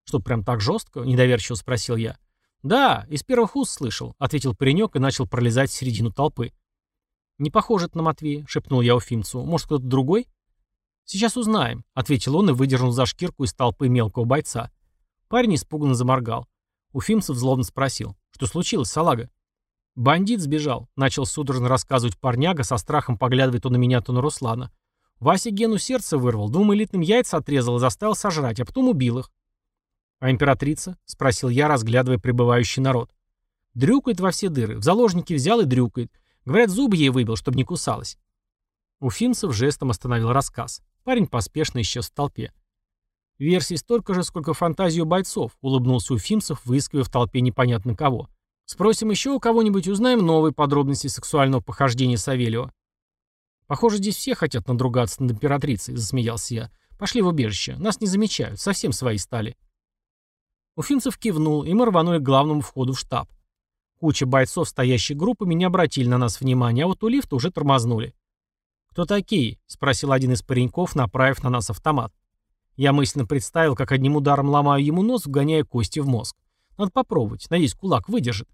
Speaker 1: «Что, прям так жестко?» — недоверчиво спросил я. «Да, из первых уст слышал», — ответил паренек и начал пролезать в середину толпы. «Не похоже это на Матвея», — шепнул я Уфимцу. «Может, кто-то другой?» «Сейчас узнаем», — ответил он и выдернул за шкирку из толпы мелкого бойца. Парень испуганно заморгал. Уфимцев злобно спросил. «Что случилось, салага?» «Бандит сбежал», — начал судорожно рассказывать парняга, со страхом поглядывая то на меня, то на Руслана. Вася Гену сердце вырвал, двум элитным яйца отрезал и заставил сожрать, а потом убил их. «А императрица?» — спросил я, разглядывая прибывающий народ. «Дрюкает во все дыры. В заложники взял и дрюкает. Говорят, зубы ей выбил, чтобы не кусалась. Уфимцев жестом остановил рассказ. Парень поспешно исчез в толпе. Версий столько же, сколько фантазию бойцов, улыбнулся Уфимцев, выискивая в толпе непонятно кого. Спросим еще у кого-нибудь, узнаем новые подробности сексуального похождения Савельева. Похоже, здесь все хотят надругаться над императрицей, засмеялся я. Пошли в убежище, нас не замечают, совсем свои стали. Уфимцев кивнул, и мы рванули к главному входу в штаб. Куча бойцов стоящей группами не обратили на нас внимания, а вот у лифта уже тормознули. «Кто такие?» — спросил один из пареньков, направив на нас автомат. Я мысленно представил, как одним ударом ломаю ему нос, вгоняя кости в мозг. Надо попробовать, надеюсь, кулак выдержит.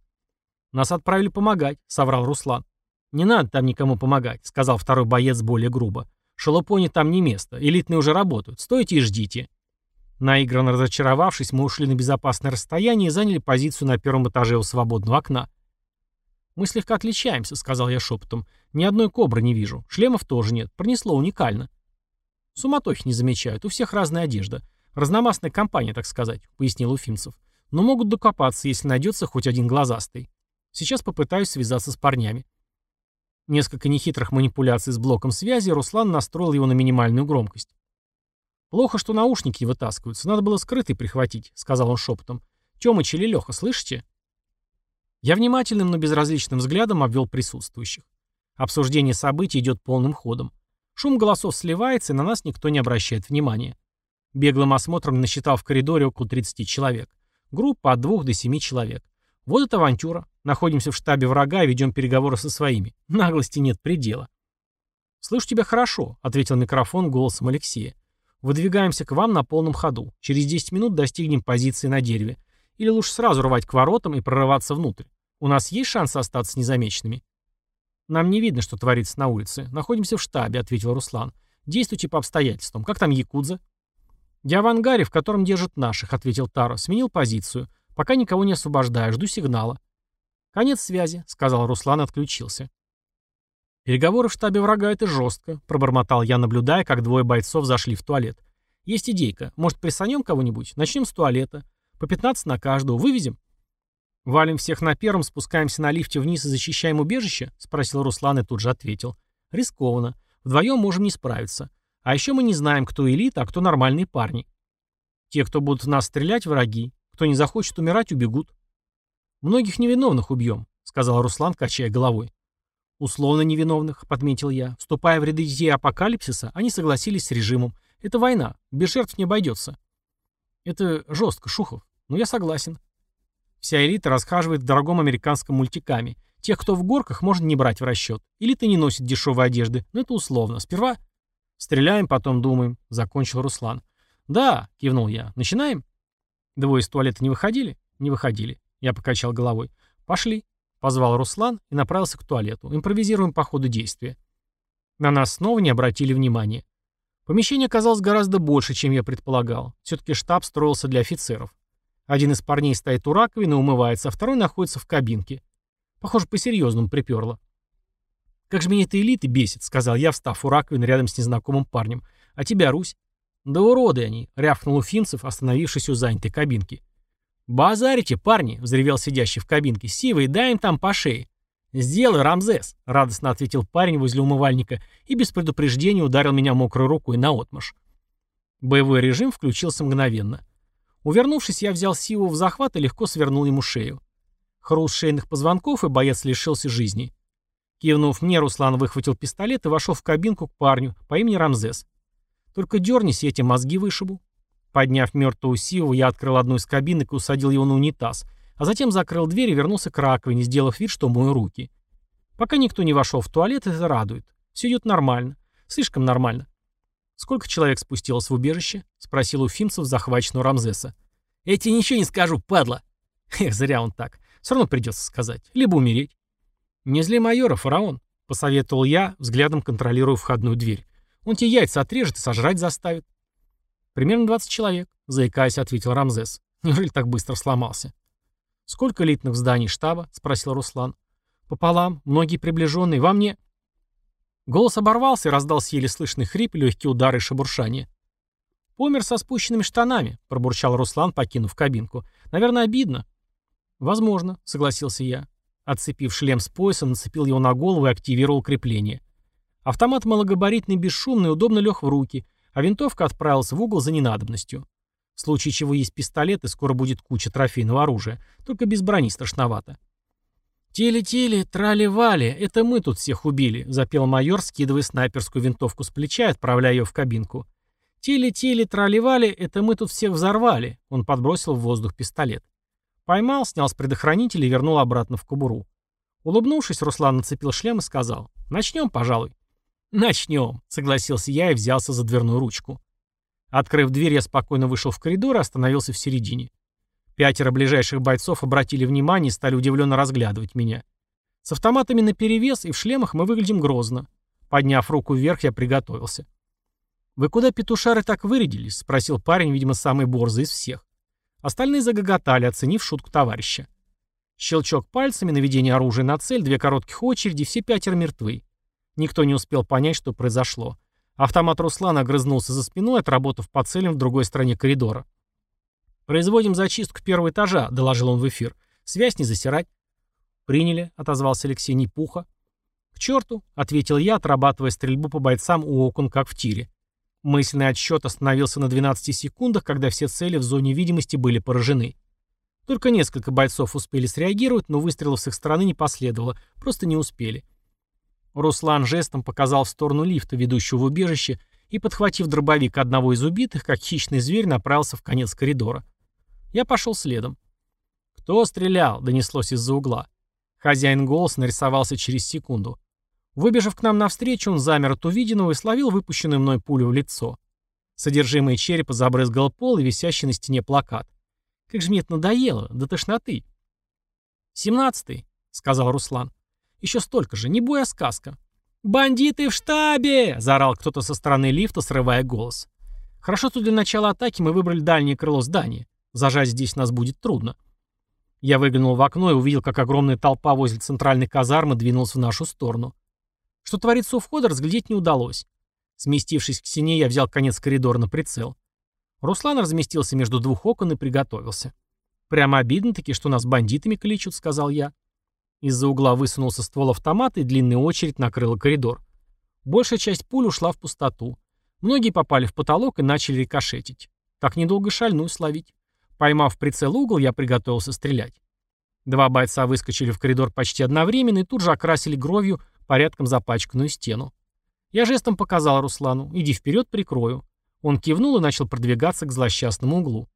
Speaker 1: «Нас отправили помогать», — соврал Руслан. «Не надо там никому помогать», — сказал второй боец более грубо. «Шалопоне там не место, элитные уже работают, стойте и ждите». Наигранно разочаровавшись, мы ушли на безопасное расстояние и заняли позицию на первом этаже у свободного окна. «Мы слегка отличаемся», — сказал я шепотом. «Ни одной кобры не вижу. Шлемов тоже нет. Пронесло уникально». «Суматохи не замечают. У всех разная одежда. Разномастная компания, так сказать», — пояснил Уфимцев. «Но могут докопаться, если найдется хоть один глазастый. Сейчас попытаюсь связаться с парнями». Несколько нехитрых манипуляций с блоком связи, Руслан настроил его на минимальную громкость. «Плохо, что наушники вытаскиваются. Надо было скрытый прихватить», — сказал он шепотом. «Тёмыч или Лёха, слышите?» Я внимательным, но безразличным взглядом обвел присутствующих. Обсуждение событий идет полным ходом. Шум голосов сливается, и на нас никто не обращает внимания. Беглым осмотром насчитал в коридоре около 30 человек. Группа от двух до семи человек. Вот это авантюра. Находимся в штабе врага и ведем переговоры со своими. Наглости нет предела. «Слышу тебя хорошо», — ответил микрофон голосом Алексея. Выдвигаемся к вам на полном ходу. Через 10 минут достигнем позиции на дереве. Или лучше сразу рвать к воротам и прорываться внутрь. У нас есть шанс остаться незамеченными? Нам не видно, что творится на улице. Находимся в штабе, ответил Руслан. Действуйте по обстоятельствам. Как там Якудза? Я в ангаре, в котором держат наших, ответил Таро. Сменил позицию. Пока никого не освобождаю, жду сигнала. Конец связи, сказал Руслан и отключился. «Переговоры в штабе врага — это жестко», — пробормотал я, наблюдая, как двое бойцов зашли в туалет. «Есть идейка. Может, присанем кого-нибудь? Начнем с туалета. По 15 на каждого. Вывезем?» «Валим всех на первом, спускаемся на лифте вниз и защищаем убежище?» — спросил Руслан и тут же ответил. «Рискованно. Вдвоем можем не справиться. А еще мы не знаем, кто элита, а кто нормальные парни. Те, кто будут в нас стрелять, враги. Кто не захочет умирать, убегут». «Многих невиновных убьем», — сказал Руслан, качая головой. «Условно невиновных», — подметил я. Вступая в ряды детей апокалипсиса, они согласились с режимом. Это война, без жертв не обойдется. Это жестко, Шухов. Но я согласен. Вся элита расхаживает в дорогом американском мультикаме. Тех, кто в горках, можно не брать в расчет. Элита не носит дешевой одежды, но это условно. Сперва стреляем, потом думаем, закончил Руслан. Да, кивнул я. Начинаем? Двое из туалета не выходили? Не выходили. Я покачал головой. Пошли. Позвал Руслан и направился к туалету. Импровизируем по ходу действия. На нас снова не обратили внимания. Помещение оказалось гораздо больше, чем я предполагал. Все-таки штаб строился для офицеров. Один из парней стоит у раковины, умывается, а второй находится в кабинке. Похоже, по-серьезному приперло. «Как же меня эта элита бесит», — сказал я, встав у раковины рядом с незнакомым парнем. «А тебя, Русь?» «Да уроды они», — рявкнул Уфимцев, остановившись у занятой кабинки. «Базарите, парни!» — взревел сидящий в кабинке. «Сивый, дай им там по шее!» «Сделай, Рамзес!» — радостно ответил парень возле умывальника и без предупреждения ударил меня мокрой рукой наотмашь. Боевой режим включился мгновенно. Увернувшись, я взял Сиву в захват и легко свернул ему шею. Хруст шейных позвонков, и боец лишился жизни. Кивнув мне, Руслан выхватил пистолет и вошел в кабинку к парню по имени Рамзес. «Только дернись, я эти мозги вышибу». Подняв мертвого Сиву, я открыл одну из кабинок и усадил его на унитаз, а затем закрыл дверь и вернулся к раковине, сделав вид, что мою руки. Пока никто не вошел в туалет, это радует. Все идет нормально. Слишком нормально. «Сколько человек спустилось в убежище?» — спросил у финцев захваченного Рамзеса. «Я тебе ничего не скажу, падла!» Эх, зря он так. Все равно придется сказать. Либо умереть. «Не зли майора, фараон», — посоветовал я, взглядом контролируя входную дверь. «Он тебе яйца отрежет и сожрать заставит». «Примерно 20 человек», — заикаясь, ответил Рамзес. «Неужели так быстро сломался?» «Сколько элитных зданий штаба?» — спросил Руслан. «Пополам. Многие приближенные. Во мне...» Голос оборвался и раздался еле слышный хрип легкие удары и шебуршания. «Помер со спущенными штанами», — пробурчал Руслан, покинув кабинку. «Наверное, обидно». «Возможно», — согласился я. Отцепив шлем с пояса, нацепил его на голову и активировал крепление. Автомат малогабаритный, бесшумный, удобно лег в руки, а винтовка отправилась в угол за ненадобностью. В случае чего есть пистолет, и скоро будет куча трофейного оружия, только без брони страшновато. «Теле-теле, трали-вали, это мы тут всех убили», — запел майор, скидывая снайперскую винтовку с плеча и отправляя ее в кабинку. «Теле-теле, трали-вали, это мы тут всех взорвали», — он подбросил в воздух пистолет. Поймал, снял с предохранителя и вернул обратно в кобуру. Улыбнувшись, Руслан нацепил шлем и сказал «Начнем, пожалуй». «Начнем», — согласился я и взялся за дверную ручку. Открыв дверь, я спокойно вышел в коридор и остановился в середине. Пятеро ближайших бойцов обратили внимание и стали удивленно разглядывать меня. С автоматами наперевес и в шлемах мы выглядим грозно. Подняв руку вверх, я приготовился. «Вы куда, петушары, так вырядились?» — спросил парень, видимо, самый борзый из всех. Остальные загоготали, оценив шутку товарища. Щелчок пальцами, наведение оружия на цель, две коротких очереди, все пятеро мертвы. Никто не успел понять, что произошло. Автомат Руслана огрызнулся за спиной, отработав по целям в другой стороне коридора. «Производим зачистку первого этажа», — доложил он в эфир. «Связь не засирать». «Приняли», — отозвался Алексей Непуха. «К черту», — ответил я, отрабатывая стрельбу по бойцам у окон, как в тире. Мысленный отсчет остановился на 12 секундах, когда все цели в зоне видимости были поражены. Только несколько бойцов успели среагировать, но выстрелов с их стороны не последовало, просто не успели. Руслан жестом показал в сторону лифта, ведущего в убежище, и, подхватив дробовик одного из убитых, как хищный зверь направился в конец коридора. Я пошел следом. «Кто стрелял?» — донеслось из-за угла. Хозяин голос нарисовался через секунду. Выбежав к нам навстречу, он замер от увиденного и словил выпущенную мной пулю в лицо. Содержимое черепа забрызгал пол и висящий на стене плакат. Как же мне это надоело, до тошноты. «Семнадцатый», — сказал Руслан. «Еще столько же, не бой, сказка». «Бандиты в штабе!» — заорал кто-то со стороны лифта, срывая голос. «Хорошо, что для начала атаки мы выбрали дальнее крыло здания. Зажать здесь нас будет трудно». Я выглянул в окно и увидел, как огромная толпа возле центральной казармы двинулась в нашу сторону. Что творится у входа, разглядеть не удалось. Сместившись к стене, я взял конец коридора на прицел. Руслан разместился между двух окон и приготовился. «Прямо обидно-таки, что нас бандитами кличут», — сказал я. Из-за угла высунулся ствол автомата, и длинная очередь накрыла коридор. Большая часть пуль ушла в пустоту. Многие попали в потолок и начали рикошетить. Так недолго шальную словить. Поймав прицел угол, я приготовился стрелять. Два бойца выскочили в коридор почти одновременно и тут же окрасили кровью порядком запачканную стену. Я жестом показал Руслану «иди вперед, прикрою». Он кивнул и начал продвигаться к злосчастному углу.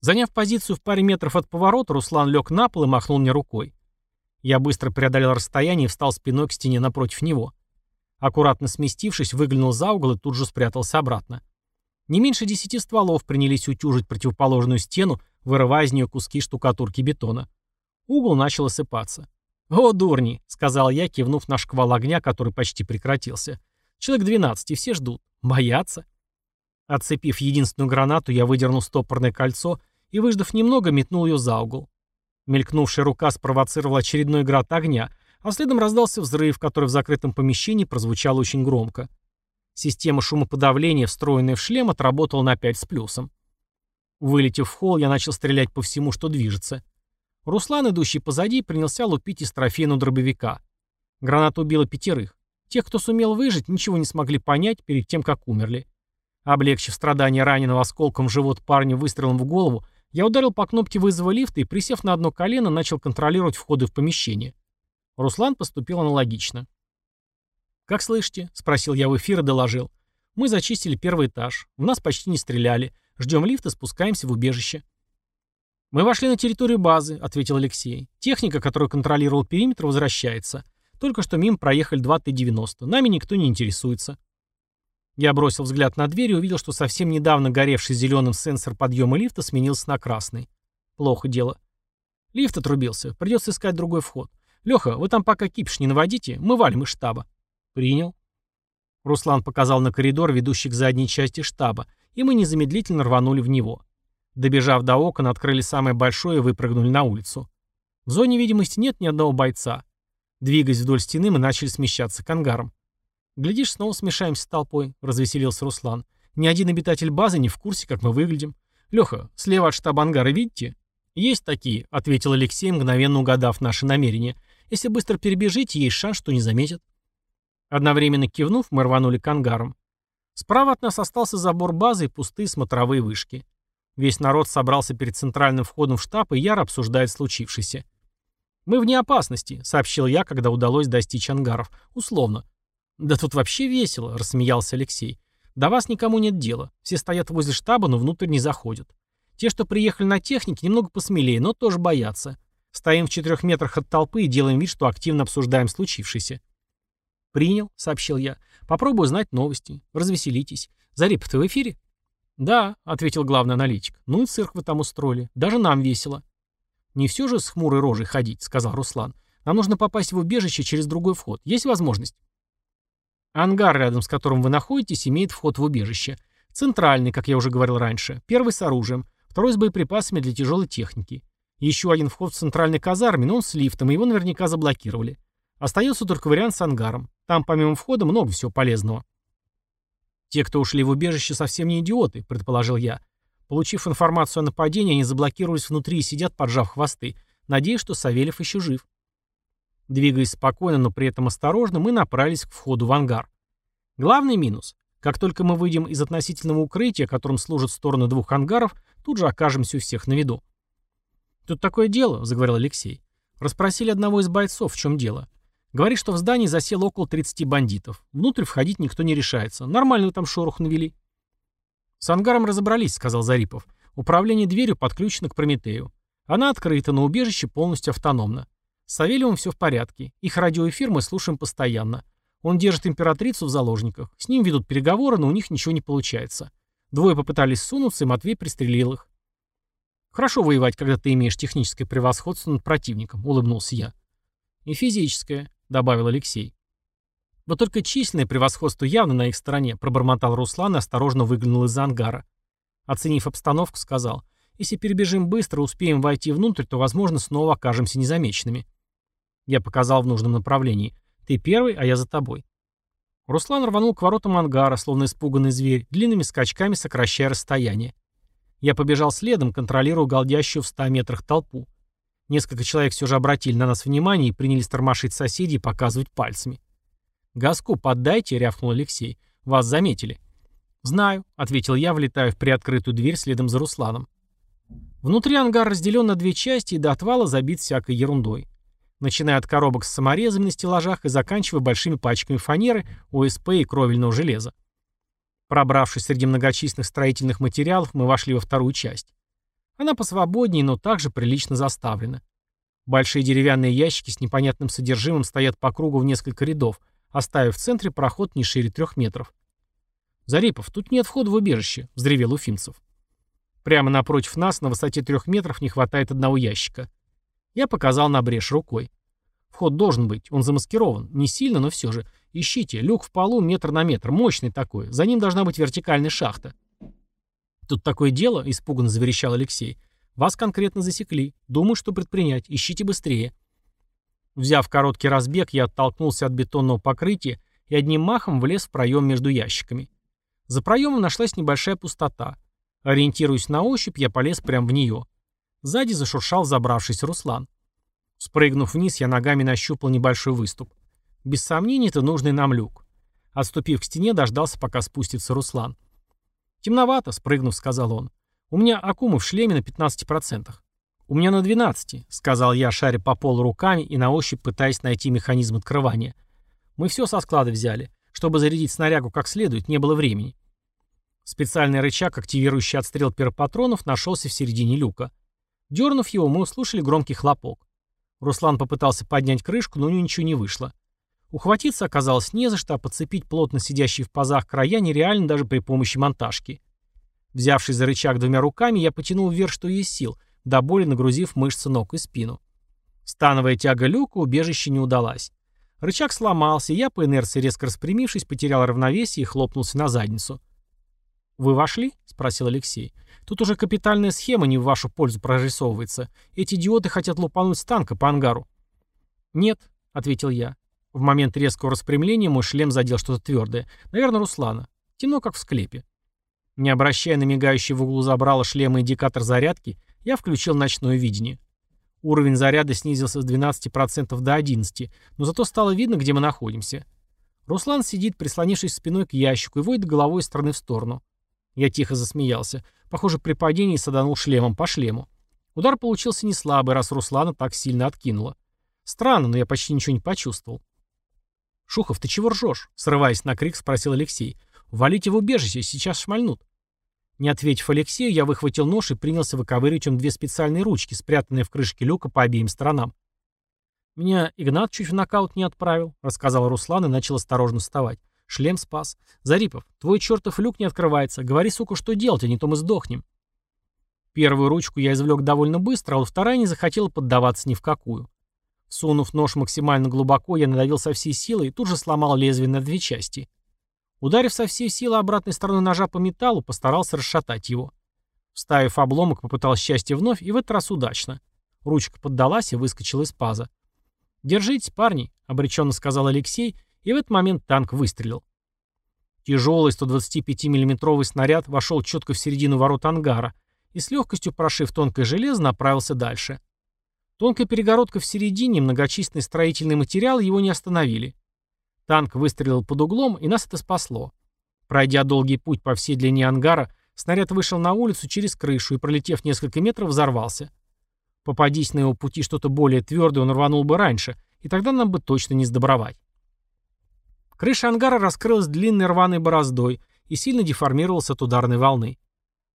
Speaker 1: Заняв позицию в паре метров от поворота, Руслан лег на пол и махнул мне рукой. Я быстро преодолел расстояние и встал спиной к стене напротив него. Аккуратно сместившись, выглянул за угол и тут же спрятался обратно. Не меньше десяти стволов принялись утюжить противоположную стену, вырывая из нее куски штукатурки бетона. Угол начал осыпаться. «О, дурни!» — сказал я, кивнув на шквал огня, который почти прекратился. «Человек двенадцать, и все ждут. Боятся?» Отцепив единственную гранату, я выдернул стопорное кольцо и, выждав немного, метнул ее за угол. Мелькнувшая рука спровоцировала очередной град огня, а следом раздался взрыв, который в закрытом помещении прозвучал очень громко. Система шумоподавления, встроенная в шлем, отработала на 5 с плюсом. Вылетев в холл, я начал стрелять по всему, что движется. Руслан, идущий позади, принялся лупить из трофейного дробовика. Граната убила пятерых. Тех, кто сумел выжить, ничего не смогли понять перед тем, как умерли. Облегчив страдания раненого осколком в живот парня выстрелом в голову, я ударил по кнопке вызова лифта и, присев на одно колено, начал контролировать входы в помещение. Руслан поступил аналогично. «Как слышите?» — спросил я в эфир и доложил. «Мы зачистили первый этаж. В нас почти не стреляли. Ждем лифта, спускаемся в убежище». «Мы вошли на территорию базы», — ответил Алексей. «Техника, которая контролировал периметр, возвращается. Только что мимо проехали два Т-90. Нами никто не интересуется». Я бросил взгляд на дверь и увидел, что совсем недавно горевший зеленым сенсор подъема лифта сменился на красный. Плохо дело. Лифт отрубился. Придется искать другой вход. Леха, вы там пока кипиш не наводите. Мы валим из штаба. Принял. Руслан показал на коридор, ведущий к задней части штаба, и мы незамедлительно рванули в него. Добежав до окон, открыли самое большое и выпрыгнули на улицу. В зоне видимости нет ни одного бойца. Двигаясь вдоль стены, мы начали смещаться к ангарам. «Глядишь, снова смешаемся с толпой», — развеселился Руслан. «Ни один обитатель базы не в курсе, как мы выглядим. Леха, слева от штаба ангара видите?» «Есть такие», — ответил Алексей, мгновенно угадав наши намерения. «Если быстро перебежите, есть шанс, что не заметят». Одновременно кивнув, мы рванули к ангарам. Справа от нас остался забор базы и пустые смотровые вышки. Весь народ собрался перед центральным входом в штаб и яро обсуждает случившееся. «Мы вне опасности», — сообщил я, когда удалось достичь ангаров. «Условно». «Да тут вообще весело», — рассмеялся Алексей. «До вас никому нет дела. Все стоят возле штаба, но внутрь не заходят. Те, что приехали на технике, немного посмелее, но тоже боятся. Стоим в четырех метрах от толпы и делаем вид, что активно обсуждаем случившееся». «Принял», — сообщил я. «Попробую узнать новости. Развеселитесь. Зарипов, ты в эфире?» «Да», — ответил главный аналитик. «Ну и цирк вы там устроили. Даже нам весело». «Не все же с хмурой рожей ходить», — сказал Руслан. «Нам нужно попасть в убежище через другой вход. Есть возможность?» Ангар, рядом с которым вы находитесь, имеет вход в убежище. Центральный, как я уже говорил раньше. Первый с оружием. Второй с боеприпасами для тяжелой техники. Еще один вход в центральной казарме, но он с лифтом, и его наверняка заблокировали. Остается только вариант с ангаром. Там помимо входа много всего полезного. «Те, кто ушли в убежище, совсем не идиоты», — предположил я. Получив информацию о нападении, они заблокировались внутри и сидят, поджав хвосты. Надеюсь, что Савельев еще жив. Двигаясь спокойно, но при этом осторожно, мы направились к входу в ангар. Главный минус. Как только мы выйдем из относительного укрытия, которым служат стороны двух ангаров, тут же окажемся у всех на виду. «Тут такое дело», — заговорил Алексей. Расспросили одного из бойцов, в чем дело. Говорит, что в здании засело около 30 бандитов. Внутрь входить никто не решается. Нормальную там шорох навели. С ангаром разобрались, сказал Зарипов. Управление дверью подключено к Прометею. Она открыта, но убежище полностью автономно. С Савельевым все в порядке. Их радиоэфир мы слушаем постоянно. Он держит императрицу в заложниках. С ним ведут переговоры, но у них ничего не получается. Двое попытались сунуться, и Матвей пристрелил их. «Хорошо воевать, когда ты имеешь техническое превосходство над противником», — улыбнулся я. «И физическое. — добавил Алексей. Вот только численное превосходство явно на их стороне, пробормотал Руслан и осторожно выглянул из ангара. Оценив обстановку, сказал, если перебежим быстро, успеем войти внутрь, то, возможно, снова окажемся незамеченными. Я показал в нужном направлении. Ты первый, а я за тобой. Руслан рванул к воротам ангара, словно испуганный зверь, длинными скачками сокращая расстояние. Я побежал следом, контролируя голдящую в ста метрах толпу. Несколько человек все же обратили на нас внимание и принялись тормошить соседей и показывать пальцами. «Газку поддайте», — рявкнул Алексей. «Вас заметили». «Знаю», — ответил я, влетая в приоткрытую дверь следом за Русланом. Внутри ангар разделен на две части и до отвала забит всякой ерундой. Начиная от коробок с саморезами на стеллажах и заканчивая большими пачками фанеры, ОСП и кровельного железа. Пробравшись среди многочисленных строительных материалов, мы вошли во вторую часть. Она посвободнее, но также прилично заставлена. Большие деревянные ящики с непонятным содержимым стоят по кругу в несколько рядов, оставив в центре проход не шире трех метров. «Зарипов, тут нет входа в убежище», — взревел Уфимцев. Прямо напротив нас, на высоте трех метров, не хватает одного ящика. Я показал на брешь рукой. Вход должен быть, он замаскирован. Не сильно, но все же. Ищите, люк в полу метр на метр, мощный такой. За ним должна быть вертикальная шахта. «Тут такое дело», — испуганно заверещал Алексей. «Вас конкретно засекли. Думаю, что предпринять. Ищите быстрее». Взяв короткий разбег, я оттолкнулся от бетонного покрытия и одним махом влез в проем между ящиками. За проемом нашлась небольшая пустота. Ориентируясь на ощупь, я полез прямо в нее. Сзади зашуршал забравшийся Руслан. Спрыгнув вниз, я ногами нащупал небольшой выступ. Без сомнений, это нужный нам люк. Отступив к стене, дождался, пока спустится Руслан. «Темновато», — спрыгнув, сказал он. «У меня аккумы в шлеме на 15%. «У меня на 12», — сказал я, шаря по полу руками и на ощупь пытаясь найти механизм открывания. «Мы все со склада взяли. Чтобы зарядить снарягу как следует, не было времени». Специальный рычаг, активирующий отстрел пиропатронов, нашелся в середине люка. Дернув его, мы услышали громкий хлопок. Руслан попытался поднять крышку, но у него ничего не вышло. Ухватиться оказалось не за что, а подцепить плотно сидящие в пазах края нереально даже при помощи монтажки. Взявшись за рычаг двумя руками, я потянул вверх, что есть сил, до боли нагрузив мышцы ног и спину. Становая тяга люка убежище не удалась. Рычаг сломался, и я, по инерции резко распрямившись, потерял равновесие и хлопнулся на задницу. «Вы вошли?» — спросил Алексей. «Тут уже капитальная схема не в вашу пользу прорисовывается. Эти идиоты хотят лупануть с танка по ангару». «Нет», — ответил я. В момент резкого распрямления мой шлем задел что-то твердое. Наверное, Руслана. Темно, как в склепе. Не обращая на мигающий в углу забрала шлема индикатор зарядки, я включил ночное видение. Уровень заряда снизился с 12% до 11%, но зато стало видно, где мы находимся. Руслан сидит, прислонившись спиной к ящику и водит головой из стороны в сторону. Я тихо засмеялся. Похоже, при падении саданул шлемом по шлему. Удар получился не слабый, раз Руслана так сильно откинуло. Странно, но я почти ничего не почувствовал. «Шухов, ты чего ржешь?» — срываясь на крик, спросил Алексей. «Валите в убежище, сейчас шмальнут». Не ответив Алексею, я выхватил нож и принялся выковыривать им две специальные ручки, спрятанные в крышке люка по обеим сторонам. «Меня Игнат чуть в нокаут не отправил», — рассказал Руслан и начал осторожно вставать. «Шлем спас. Зарипов, твой чертов люк не открывается. Говори, сука, что делать, а не то мы сдохнем». Первую ручку я извлек довольно быстро, а вот вторая не захотела поддаваться ни в какую. Сунув нож максимально глубоко, я надавил со всей силы и тут же сломал лезвие на две части. Ударив со всей силы обратной стороной ножа по металлу, постарался расшатать его. Вставив обломок, попытал счастье вновь, и в этот раз удачно. Ручка поддалась и выскочила из паза. «Держитесь, парни», — обреченно сказал Алексей, и в этот момент танк выстрелил. Тяжелый 125 миллиметровый снаряд вошел четко в середину ворот ангара и с легкостью прошив тонкое железо, направился дальше. Тонкая перегородка в середине, многочисленные строительные материалы его не остановили. Танк выстрелил под углом, и нас это спасло. Пройдя долгий путь по всей длине ангара, снаряд вышел на улицу через крышу и, пролетев несколько метров, взорвался. Попадись на его пути что-то более твердое, он рванул бы раньше, и тогда нам бы точно не сдобровать. Крыша ангара раскрылась длинной рваной бороздой и сильно деформировалась от ударной волны.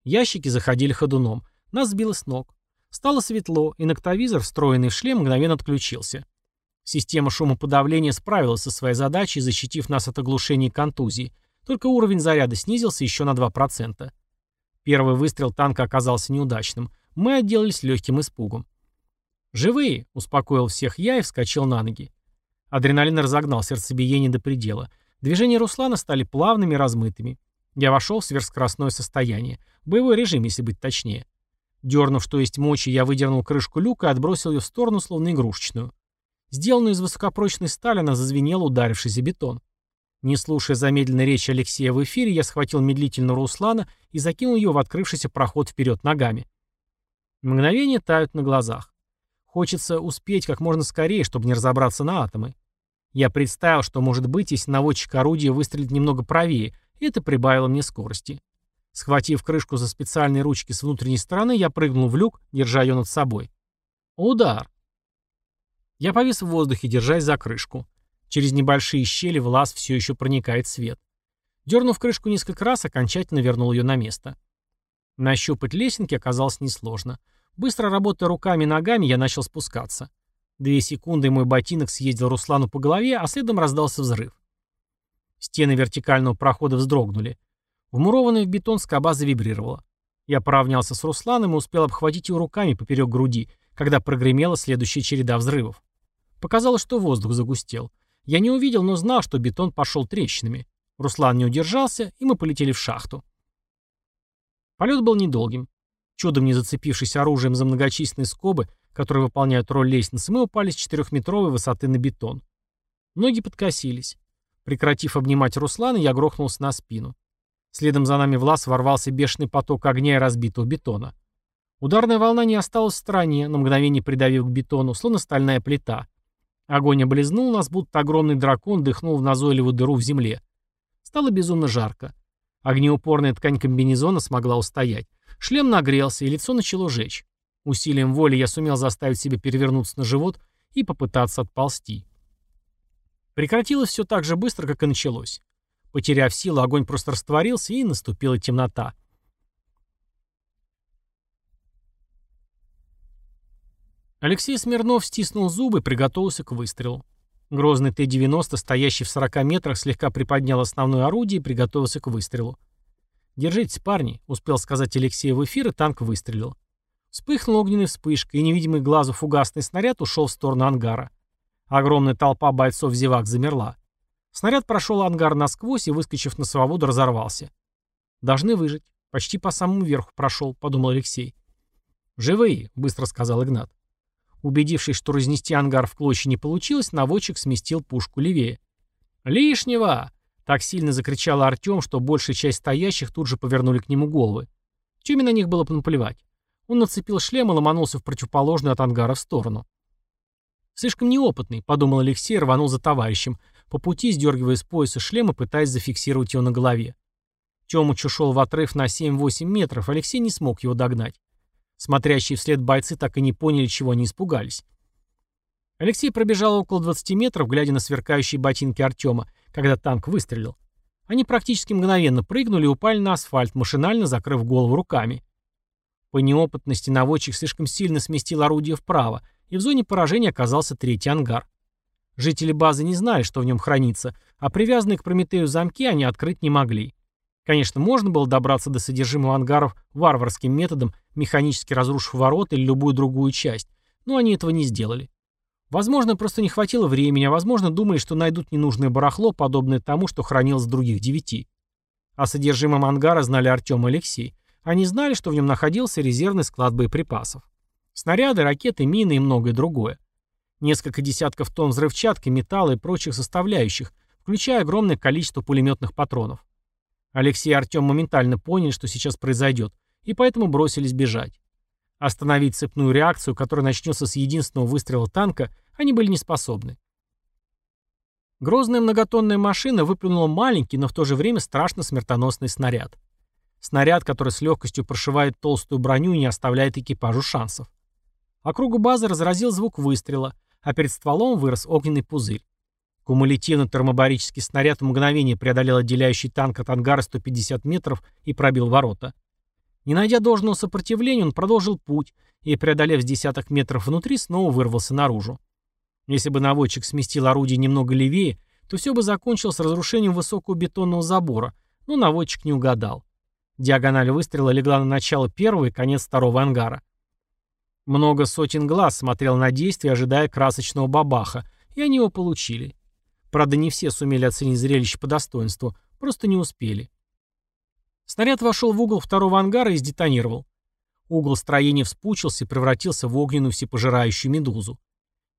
Speaker 1: Ящики заходили ходуном. Нас сбило с ног. Стало светло, и ноктовизор, встроенный в шлем, мгновенно отключился. Система шумоподавления справилась со своей задачей, защитив нас от оглушения и контузии, только уровень заряда снизился еще на 2%. Первый выстрел танка оказался неудачным. Мы отделались легким испугом. «Живые!» — успокоил всех я и вскочил на ноги. Адреналин разогнал сердцебиение до предела. Движения Руслана стали плавными и размытыми. Я вошел в сверхскоростное состояние. Боевой режим, если быть точнее. Дернув, что есть мочи, я выдернул крышку люка и отбросил ее в сторону, словно игрушечную. Сделанную из высокопрочной стали, она зазвенела, ударившись о бетон. Не слушая замедленной речи Алексея в эфире, я схватил медлительного Руслана и закинул ее в открывшийся проход вперед ногами. Мгновения тают на глазах. Хочется успеть как можно скорее, чтобы не разобраться на атомы. Я представил, что может быть, если наводчик орудия выстрелит немного правее, и это прибавило мне скорости. Схватив крышку за специальные ручки с внутренней стороны, я прыгнул в люк, держа ее над собой. Удар. Я повис в воздухе, держась за крышку. Через небольшие щели в лаз все еще проникает свет. Дернув крышку несколько раз, окончательно вернул ее на место. Нащупать лесенки оказалось несложно. Быстро работая руками и ногами, я начал спускаться. Две секунды, мой ботинок съездил Руслану по голове, а следом раздался взрыв. Стены вертикального прохода вздрогнули. Вмурованная в бетон скоба завибрировала. Я поравнялся с Русланом и успел обхватить его руками поперек груди, когда прогремела следующая череда взрывов. Показалось, что воздух загустел. Я не увидел, но знал, что бетон пошел трещинами. Руслан не удержался, и мы полетели в шахту. Полет был недолгим. Чудом не зацепившись оружием за многочисленные скобы, которые выполняют роль лестницы, мы упали с четырехметровой высоты на бетон. Ноги подкосились. Прекратив обнимать Руслана, я грохнулся на спину. Следом за нами в лаз ворвался бешеный поток огня и разбитого бетона. Ударная волна не осталась в стороне, на мгновение придавив к бетону, словно стальная плита. Огонь облизнул нас, будто огромный дракон дыхнул в назойливую дыру в земле. Стало безумно жарко. Огнеупорная ткань комбинезона смогла устоять. Шлем нагрелся, и лицо начало жечь. Усилием воли я сумел заставить себя перевернуться на живот и попытаться отползти. Прекратилось все так же быстро, как и началось. Потеряв силу, огонь просто растворился, и наступила темнота. Алексей Смирнов стиснул зубы и приготовился к выстрелу. Грозный Т-90, стоящий в 40 метрах, слегка приподнял основное орудие и приготовился к выстрелу. «Держитесь, парни», — успел сказать Алексей в эфир, и танк выстрелил. Вспыхнул огненной вспышкой, и невидимый глазу фугасный снаряд ушел в сторону ангара. Огромная толпа бойцов-зевак замерла. Снаряд прошел ангар насквозь и, выскочив на свободу, разорвался. «Должны выжить. Почти по самому верху прошел», — подумал Алексей. «Живые», — быстро сказал Игнат. Убедившись, что разнести ангар в клочья не получилось, наводчик сместил пушку левее. «Лишнего!» — так сильно закричал Артем, что большая часть стоящих тут же повернули к нему головы. Тюме на них было наплевать. Он нацепил шлем и ломанулся в противоположную от ангара в сторону. «Слишком неопытный», — подумал Алексей и рванул за товарищем, по пути сдергивая с пояса шлем и пытаясь зафиксировать его на голове. Тёмыч ушел в отрыв на 7-8 метров, Алексей не смог его догнать. Смотрящие вслед бойцы так и не поняли, чего они испугались. Алексей пробежал около 20 метров, глядя на сверкающие ботинки Артема, когда танк выстрелил. Они практически мгновенно прыгнули и упали на асфальт, машинально закрыв голову руками. По неопытности наводчик слишком сильно сместил орудие вправо, и в зоне поражения оказался третий ангар. Жители базы не знали, что в нем хранится, а привязанные к Прометею замки они открыть не могли. Конечно, можно было добраться до содержимого ангаров варварским методом, механически разрушив ворот или любую другую часть, но они этого не сделали. Возможно, просто не хватило времени, а возможно, думали, что найдут ненужное барахло, подобное тому, что хранилось в других девяти. О содержимом ангара знали Артем и Алексей. Они знали, что в нем находился резервный склад боеприпасов. Снаряды, ракеты, мины и многое другое. Несколько десятков тонн взрывчатки, металла и прочих составляющих, включая огромное количество пулеметных патронов. Алексей и Артем моментально поняли, что сейчас произойдет, и поэтому бросились бежать. Остановить цепную реакцию, которая начнется с единственного выстрела танка, они были не способны. Грозная многотонная машина выплюнула маленький, но в то же время страшно смертоносный снаряд. Снаряд, который с легкостью прошивает толстую броню и не оставляет экипажу шансов. Округу базы разразил звук выстрела, а перед стволом вырос огненный пузырь. Кумулятивный термобарический снаряд в мгновение преодолел отделяющий танк от ангара 150 метров и пробил ворота. Не найдя должного сопротивления, он продолжил путь и, преодолев с десяток метров внутри, снова вырвался наружу. Если бы наводчик сместил орудие немного левее, то все бы закончилось разрушением высокого бетонного забора, но наводчик не угадал. Диагональ выстрела легла на начало первого и конец второго ангара. Много сотен глаз смотрел на действие, ожидая красочного бабаха, и они его получили. Правда, не все сумели оценить зрелище по достоинству, просто не успели. Снаряд вошел в угол второго ангара и сдетонировал. Угол строения вспучился и превратился в огненную всепожирающую медузу.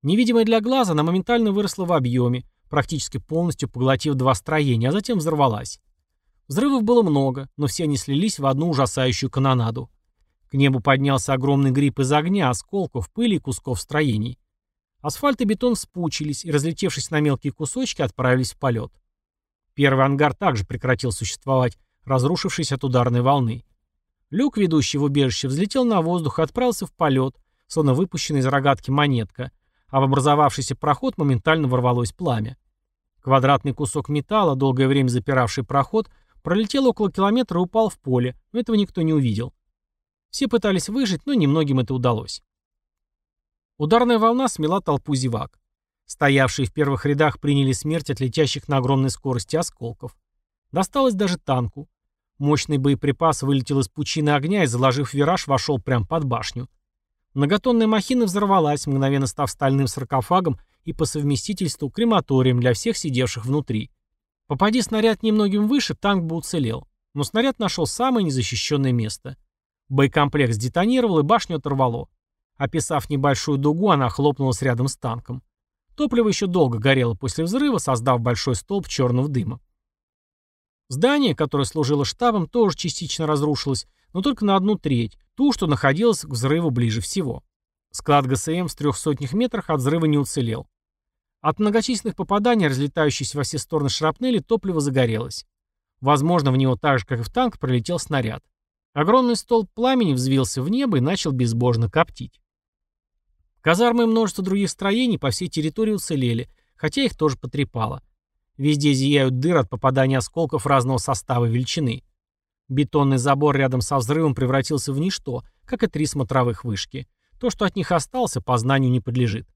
Speaker 1: Невидимая для глаза, она моментально выросла в объеме, практически полностью поглотив два строения, а затем взорвалась. Взрывов было много, но все они слились в одну ужасающую канонаду. К небу поднялся огромный гриб из огня, осколков, пыли и кусков строений. Асфальт и бетон спучились и, разлетевшись на мелкие кусочки, отправились в полет. Первый ангар также прекратил существовать, разрушившись от ударной волны. Люк, ведущий в убежище, взлетел на воздух и отправился в полет, словно выпущенный из рогатки монетка, а в образовавшийся проход моментально ворвалось пламя. Квадратный кусок металла, долгое время запиравший проход, пролетел около километра и упал в поле, но этого никто не увидел. Все пытались выжить, но немногим это удалось. Ударная волна смела толпу зевак. Стоявшие в первых рядах приняли смерть от летящих на огромной скорости осколков. Досталось даже танку. Мощный боеприпас вылетел из пучины огня и, заложив вираж, вошел прямо под башню. Многотонная махина взорвалась, мгновенно став стальным саркофагом и по совместительству крематорием для всех сидевших внутри. Попади снаряд немногим выше, танк бы уцелел. Но снаряд нашел самое незащищенное место. Боекомплект сдетонировал и башню оторвало. Описав небольшую дугу, она хлопнулась рядом с танком. Топливо еще долго горело после взрыва, создав большой столб черного дыма. Здание, которое служило штабом, тоже частично разрушилось, но только на одну треть, ту, что находилась к взрыву ближе всего. Склад ГСМ в трех сотнях метрах от взрыва не уцелел. От многочисленных попаданий, разлетающихся во все стороны шрапнели, топливо загорелось. Возможно, в него так же, как и в танк, пролетел снаряд. Огромный столб пламени взвился в небо и начал безбожно коптить. Казармы и множество других строений по всей территории уцелели, хотя их тоже потрепало. Везде зияют дыры от попадания осколков разного состава и величины. Бетонный забор рядом со взрывом превратился в ничто, как и три смотровых вышки. То, что от них осталось, познанию не подлежит.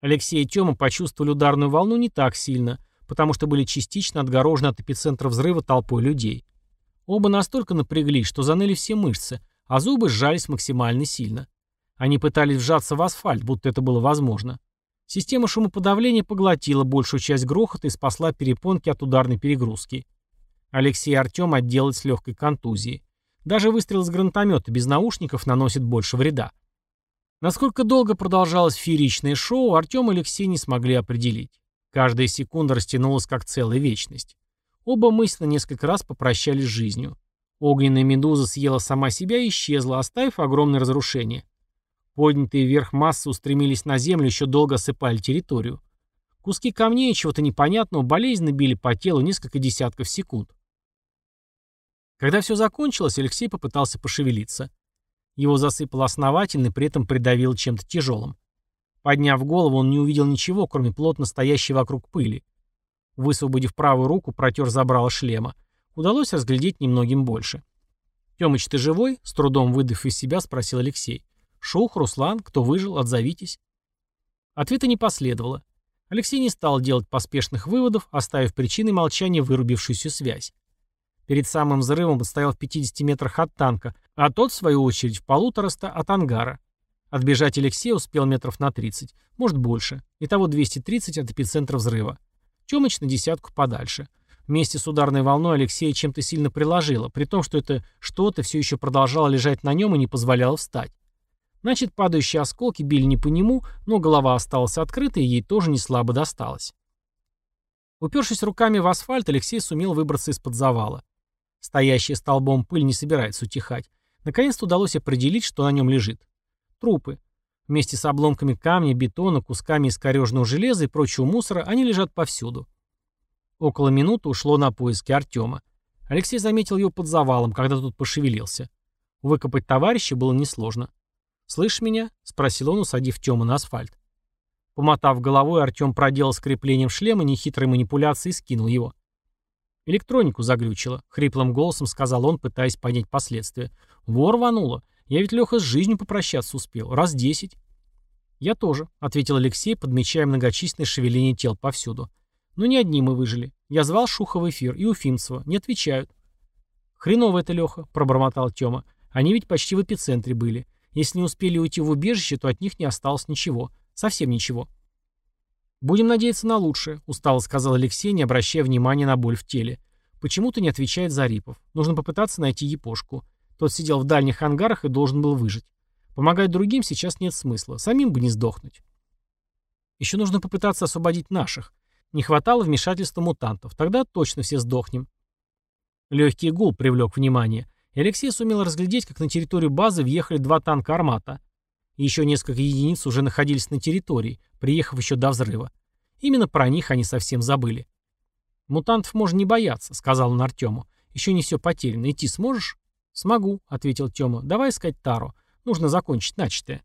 Speaker 1: Алексей и Тёма почувствовали ударную волну не так сильно, потому что были частично отгорожены от эпицентра взрыва толпой людей. Оба настолько напряглись, что заныли все мышцы, а зубы сжались максимально сильно. Они пытались вжаться в асфальт, будто это было возможно. Система шумоподавления поглотила большую часть грохота и спасла перепонки от ударной перегрузки. Алексей и Артем отделались легкой контузией. Даже выстрел из гранатомета без наушников наносит больше вреда. Насколько долго продолжалось фееричное шоу, Артем и Алексей не смогли определить. Каждая секунда растянулась как целая вечность. Оба мысленно несколько раз попрощались с жизнью. Огненная медуза съела сама себя и исчезла, оставив огромное разрушение. Поднятые вверх массы устремились на землю, еще долго осыпали территорию. Куски камней и чего-то непонятного болезненно били по телу несколько десятков секунд. Когда все закончилось, Алексей попытался пошевелиться. Его засыпало основательно, при этом придавило чем-то тяжелым. Подняв голову, он не увидел ничего, кроме плотно стоящей вокруг пыли. Высвободив правую руку, протер забрало шлема. Удалось разглядеть немногим больше. «Тёмыч, ты живой?» — с трудом выдав из себя, спросил Алексей. «Шух, Руслан, кто выжил, отзовитесь». Ответа не последовало. Алексей не стал делать поспешных выводов, оставив причиной молчания вырубившуюся связь. Перед самым взрывом стоял в 50 метрах от танка, а тот, в свою очередь, в полутораста от ангара. Отбежать Алексей успел метров на 30, может больше. Итого 230 от эпицентра взрыва. Тёмыч на десятку подальше. Вместе с ударной волной Алексея чем-то сильно приложило, при том, что это что-то все еще продолжало лежать на нем и не позволяло встать. Значит, падающие осколки били не по нему, но голова осталась открытой, и ей тоже не слабо досталось. Упершись руками в асфальт, Алексей сумел выбраться из-под завала. Стоящая столбом пыль не собирается утихать. Наконец-то удалось определить, что на нем лежит. Трупы. Вместе с обломками камня, бетона, кусками искореженного железа и прочего мусора они лежат повсюду. Около минуты ушло на поиски Артема. Алексей заметил его под завалом, когда тот пошевелился. Выкопать товарища было несложно. «Слышь меня?» — спросил он, усадив Тёма на асфальт. Помотав головой, Артем проделал с креплением шлема нехитрой манипуляции и скинул его. «Электронику заглючило», — хриплым голосом сказал он, пытаясь понять последствия. «Вор рвануло. Я ведь, Леха, с жизнью попрощаться успел. Раз десять. Я тоже, ответил Алексей, подмечая многочисленные шевеления тел повсюду. Но не одни мы выжили. Я звал Шуха в эфир и Уфимцева. Не отвечают. Хреново это, Леха, пробормотал Тёма. Они ведь почти в эпицентре были. Если не успели уйти в убежище, то от них не осталось ничего. Совсем ничего. «Будем надеяться на лучшее», — устало сказал Алексей, не обращая внимания на боль в теле. «Почему-то не отвечает Зарипов. Нужно попытаться найти Япошку. Тот сидел в дальних ангарах и должен был выжить. Помогать другим сейчас нет смысла, самим бы не сдохнуть. Еще нужно попытаться освободить наших. Не хватало вмешательства мутантов, тогда точно все сдохнем. Легкий гул привлек внимание, и Алексей сумел разглядеть, как на территорию базы въехали два танка «Армата». Еще несколько единиц уже находились на территории, приехав еще до взрыва. Именно про них они совсем забыли. «Мутантов можно не бояться», — сказал он Артему. «Еще не все потеряно. Идти сможешь?» «Смогу», — ответил Тёма. «Давай искать Тару. Нужно закончить начатое».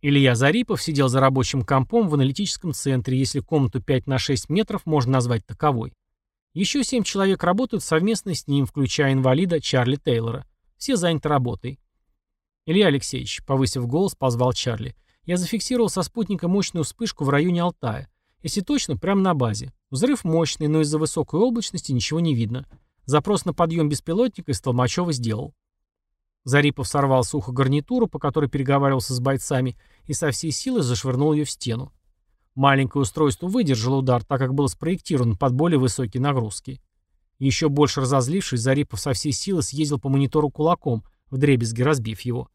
Speaker 1: Илья Зарипов сидел за рабочим компом в аналитическом центре, если комнату 5 на 6 метров можно назвать таковой. Еще семь человек работают совместно с ним, включая инвалида Чарли Тейлора. Все заняты работой. «Илья Алексеевич», — повысив голос, позвал Чарли, — «я зафиксировал со спутника мощную вспышку в районе Алтая. Если точно, прямо на базе. Взрыв мощный, но из-за высокой облачности ничего не видно. Запрос на подъем беспилотника из Толмачева сделал. Зарипов сорвал с уха гарнитуру, по которой переговаривался с бойцами, и со всей силы зашвырнул ее в стену. Маленькое устройство выдержало удар, так как было спроектировано под более высокие нагрузки. Еще больше разозлившись, Зарипов со всей силы съездил по монитору кулаком, вдребезги разбив его.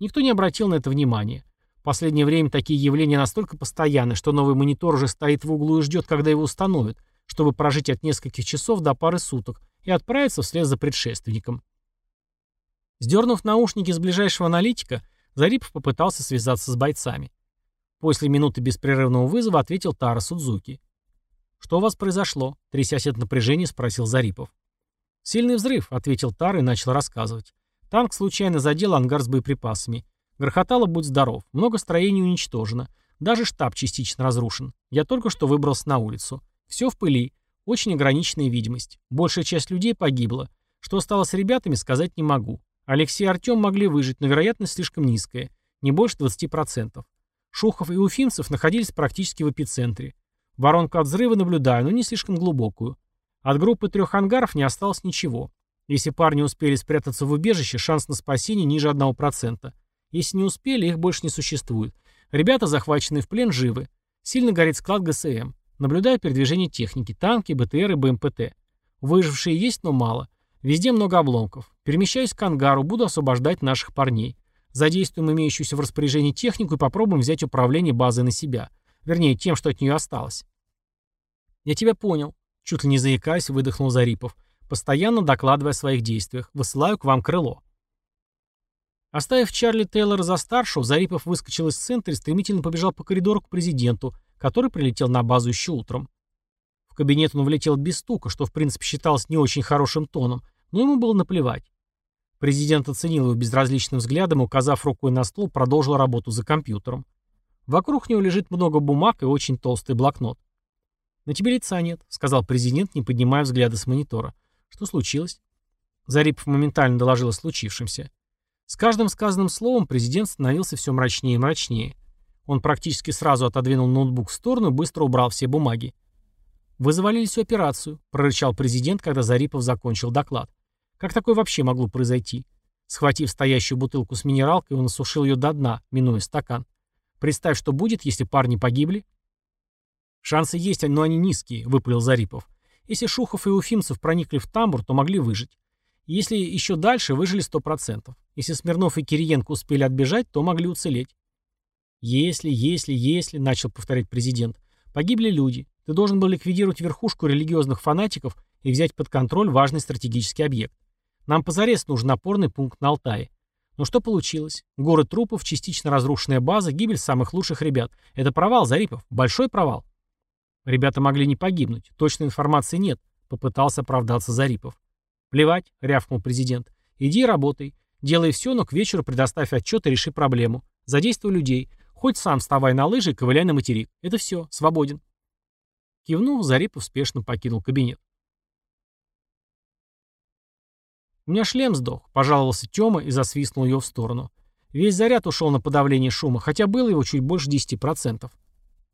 Speaker 1: Никто не обратил на это внимания. В последнее время такие явления настолько постоянны, что новый монитор уже стоит в углу и ждет, когда его установят, чтобы прожить от нескольких часов до пары суток и отправиться вслед за предшественником. Сдернув наушники с ближайшего аналитика, Зарипов попытался связаться с бойцами. После минуты беспрерывного вызова ответил Тара Судзуки. «Что у вас произошло?» — трясясь от напряжения, спросил Зарипов. «Сильный взрыв», — ответил Тар и начал рассказывать. Танк случайно задел ангар с боеприпасами. Грохотало, будь здоров. Много строений уничтожено. Даже штаб частично разрушен. Я только что выбрался на улицу. Все в пыли. Очень ограниченная видимость. Большая часть людей погибла. Что стало с ребятами, сказать не могу. Алексей и Артем могли выжить, но вероятность слишком низкая. Не больше 20%. Шухов и Уфимцев находились практически в эпицентре. Воронку от взрыва наблюдаю, но не слишком глубокую. От группы трех ангаров не осталось ничего. Если парни успели спрятаться в убежище, шанс на спасение ниже 1%. Если не успели, их больше не существует. Ребята, захваченные в плен, живы. Сильно горит склад ГСМ. Наблюдаю передвижение техники, танки, БТР и БМПТ. Выжившие есть, но мало. Везде много обломков. Перемещаюсь к ангару, буду освобождать наших парней. Задействуем имеющуюся в распоряжении технику и попробуем взять управление базой на себя. Вернее, тем, что от нее осталось. «Я тебя понял», — чуть ли не заикаясь, выдохнул Зарипов, постоянно докладывая о своих действиях. «Высылаю к вам крыло». Оставив Чарли Тейлора за старшего, Зарипов выскочил из центра и стремительно побежал по коридору к президенту, который прилетел на базу еще утром. В кабинет он влетел без стука, что в принципе считалось не очень хорошим тоном, но ему было наплевать. Президент оценил его безразличным взглядом и, указав рукой на стол, продолжил работу за компьютером. Вокруг него лежит много бумаг и очень толстый блокнот. «На тебе лица нет», — сказал президент, не поднимая взгляда с монитора. «Что случилось?» Зарипов моментально доложил о случившемся. С каждым сказанным словом президент становился все мрачнее и мрачнее. Он практически сразу отодвинул ноутбук в сторону и быстро убрал все бумаги. «Вы завалили всю операцию», — прорычал президент, когда Зарипов закончил доклад. «Как такое вообще могло произойти?» Схватив стоящую бутылку с минералкой, он осушил ее до дна, минуя стакан. Представь, что будет, если парни погибли. Шансы есть, но они низкие, выпалил Зарипов. Если Шухов и Уфимцев проникли в тамбур, то могли выжить. Если еще дальше, выжили 100%. Если Смирнов и Кириенко успели отбежать, то могли уцелеть. «Если, если, если», — начал повторять президент, — «погибли люди. Ты должен был ликвидировать верхушку религиозных фанатиков и взять под контроль важный стратегический объект. Нам позарез нужен опорный пункт на Алтае. Но что получилось? Горы трупов, частично разрушенная база, гибель самых лучших ребят. Это провал, Зарипов. Большой провал. Ребята могли не погибнуть. Точной информации нет. Попытался оправдаться Зарипов. Плевать, рявкнул президент. Иди работай. Делай все, но к вечеру предоставь отчет и реши проблему. Задействуй людей. Хоть сам вставай на лыжи и ковыляй на материк. Это все. Свободен. Кивнув, Зарипов спешно покинул кабинет. «У меня шлем сдох», — пожаловался Тёма и засвистнул ее в сторону. Весь заряд ушел на подавление шума, хотя было его чуть больше 10%.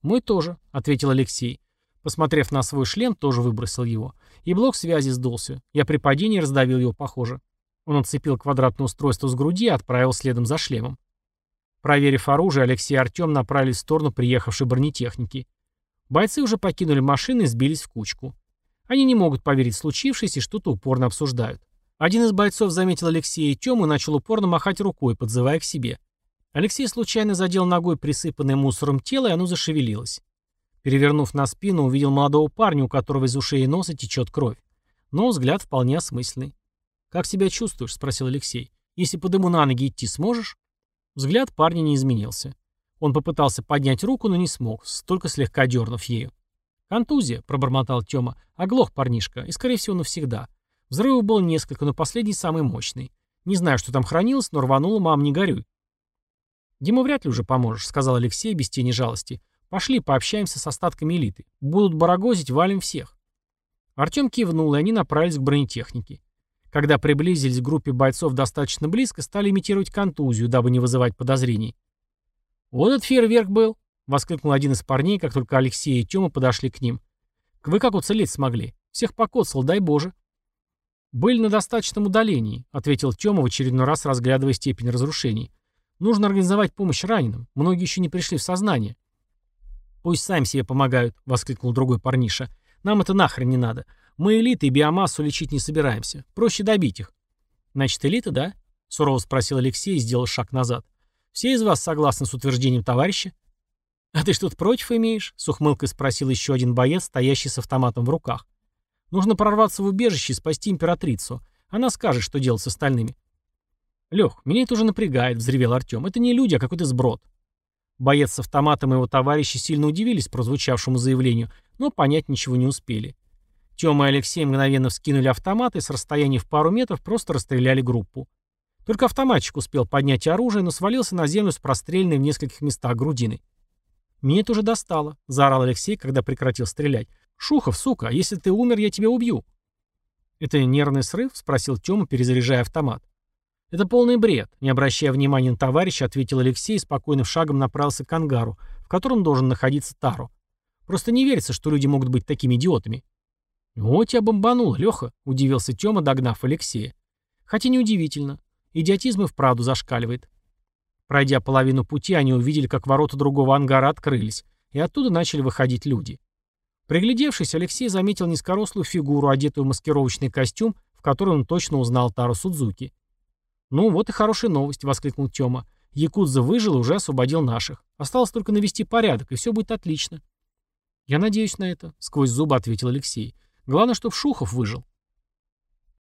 Speaker 1: «Мой тоже», — ответил Алексей. Посмотрев на свой шлем, тоже выбросил его. И блок связи сдулся. Я при падении раздавил его, похоже. Он отцепил квадратное устройство с груди и отправил следом за шлемом. Проверив оружие, Алексей и Артем направились в сторону приехавшей бронетехники. Бойцы уже покинули машины и сбились в кучку. Они не могут поверить в случившееся и что-то упорно обсуждают. Один из бойцов заметил Алексея и Тему и начал упорно махать рукой, подзывая к себе. Алексей случайно задел ногой присыпанное мусором тело, и оно зашевелилось. Перевернув на спину, увидел молодого парня, у которого из ушей и носа течет кровь. Но взгляд вполне осмысленный. «Как себя чувствуешь?» — спросил Алексей. «Если по дыму на ноги идти сможешь?» Взгляд парня не изменился. Он попытался поднять руку, но не смог, столько слегка дернув ею. «Контузия», — пробормотал Тёма. «Оглох парнишка, и, скорее всего, навсегда. Взрывов было несколько, но последний самый мощный. Не знаю, что там хранилось, но рвануло, мам, не горюй. «Ему вряд ли уже поможешь», — сказал Алексей без тени жалости. «Пошли, пообщаемся с остатками элиты. Будут барагозить, валим всех». Артем кивнул, и они направились к бронетехнике. Когда приблизились к группе бойцов достаточно близко, стали имитировать контузию, дабы не вызывать подозрений. «Вот этот фейерверк был!» — воскликнул один из парней, как только Алексей и Тёма подошли к ним. «Вы как уцелеть смогли? Всех покоцал, дай боже!» «Были на достаточном удалении», — ответил Тёма в очередной раз, разглядывая степень разрушений. «Нужно организовать помощь раненым. Многие еще не пришли в сознание». «Пусть сами себе помогают», — воскликнул другой парниша. «Нам это нахрен не надо. Мы элиты и биомассу лечить не собираемся. Проще добить их». «Значит, элита, да?» — сурово спросил Алексей и сделал шаг назад. «Все из вас согласны с утверждением товарища?» «А ты что-то против имеешь?» — с ухмылкой спросил еще один боец, стоящий с автоматом в руках. Нужно прорваться в убежище и спасти императрицу. Она скажет, что делать с остальными. Лех, меня это уже напрягает, взревел Артем. Это не люди, а какой-то сброд. Боец с автоматом и его товарищи сильно удивились прозвучавшему заявлению, но понять ничего не успели. Тёма и Алексей мгновенно вскинули автоматы и с расстояния в пару метров просто расстреляли группу. Только автоматчик успел поднять оружие, но свалился на землю с простреленной в нескольких местах грудиной. «Меня это уже достало», — заорал Алексей, когда прекратил стрелять. «Шухов, сука, если ты умер, я тебя убью». «Это нервный срыв?» — спросил Тёма, перезаряжая автомат. «Это полный бред», — не обращая внимания на товарища, ответил Алексей и спокойным шагом направился к ангару, в котором должен находиться Таро. «Просто не верится, что люди могут быть такими идиотами». «Вот тебя бомбанул, Леха», — удивился Тёма, догнав Алексея. Хотя неудивительно. Идиотизм и вправду зашкаливает. Пройдя половину пути, они увидели, как ворота другого ангара открылись, и оттуда начали выходить люди. Приглядевшись, Алексей заметил низкорослую фигуру, одетую в маскировочный костюм, в который он точно узнал Тару Судзуки. «Ну, вот и хорошая новость», — воскликнул Тёма. «Якудза выжил и уже освободил наших. Осталось только навести порядок, и все будет отлично». «Я надеюсь на это», — сквозь зубы ответил Алексей. «Главное, чтобы Шухов выжил».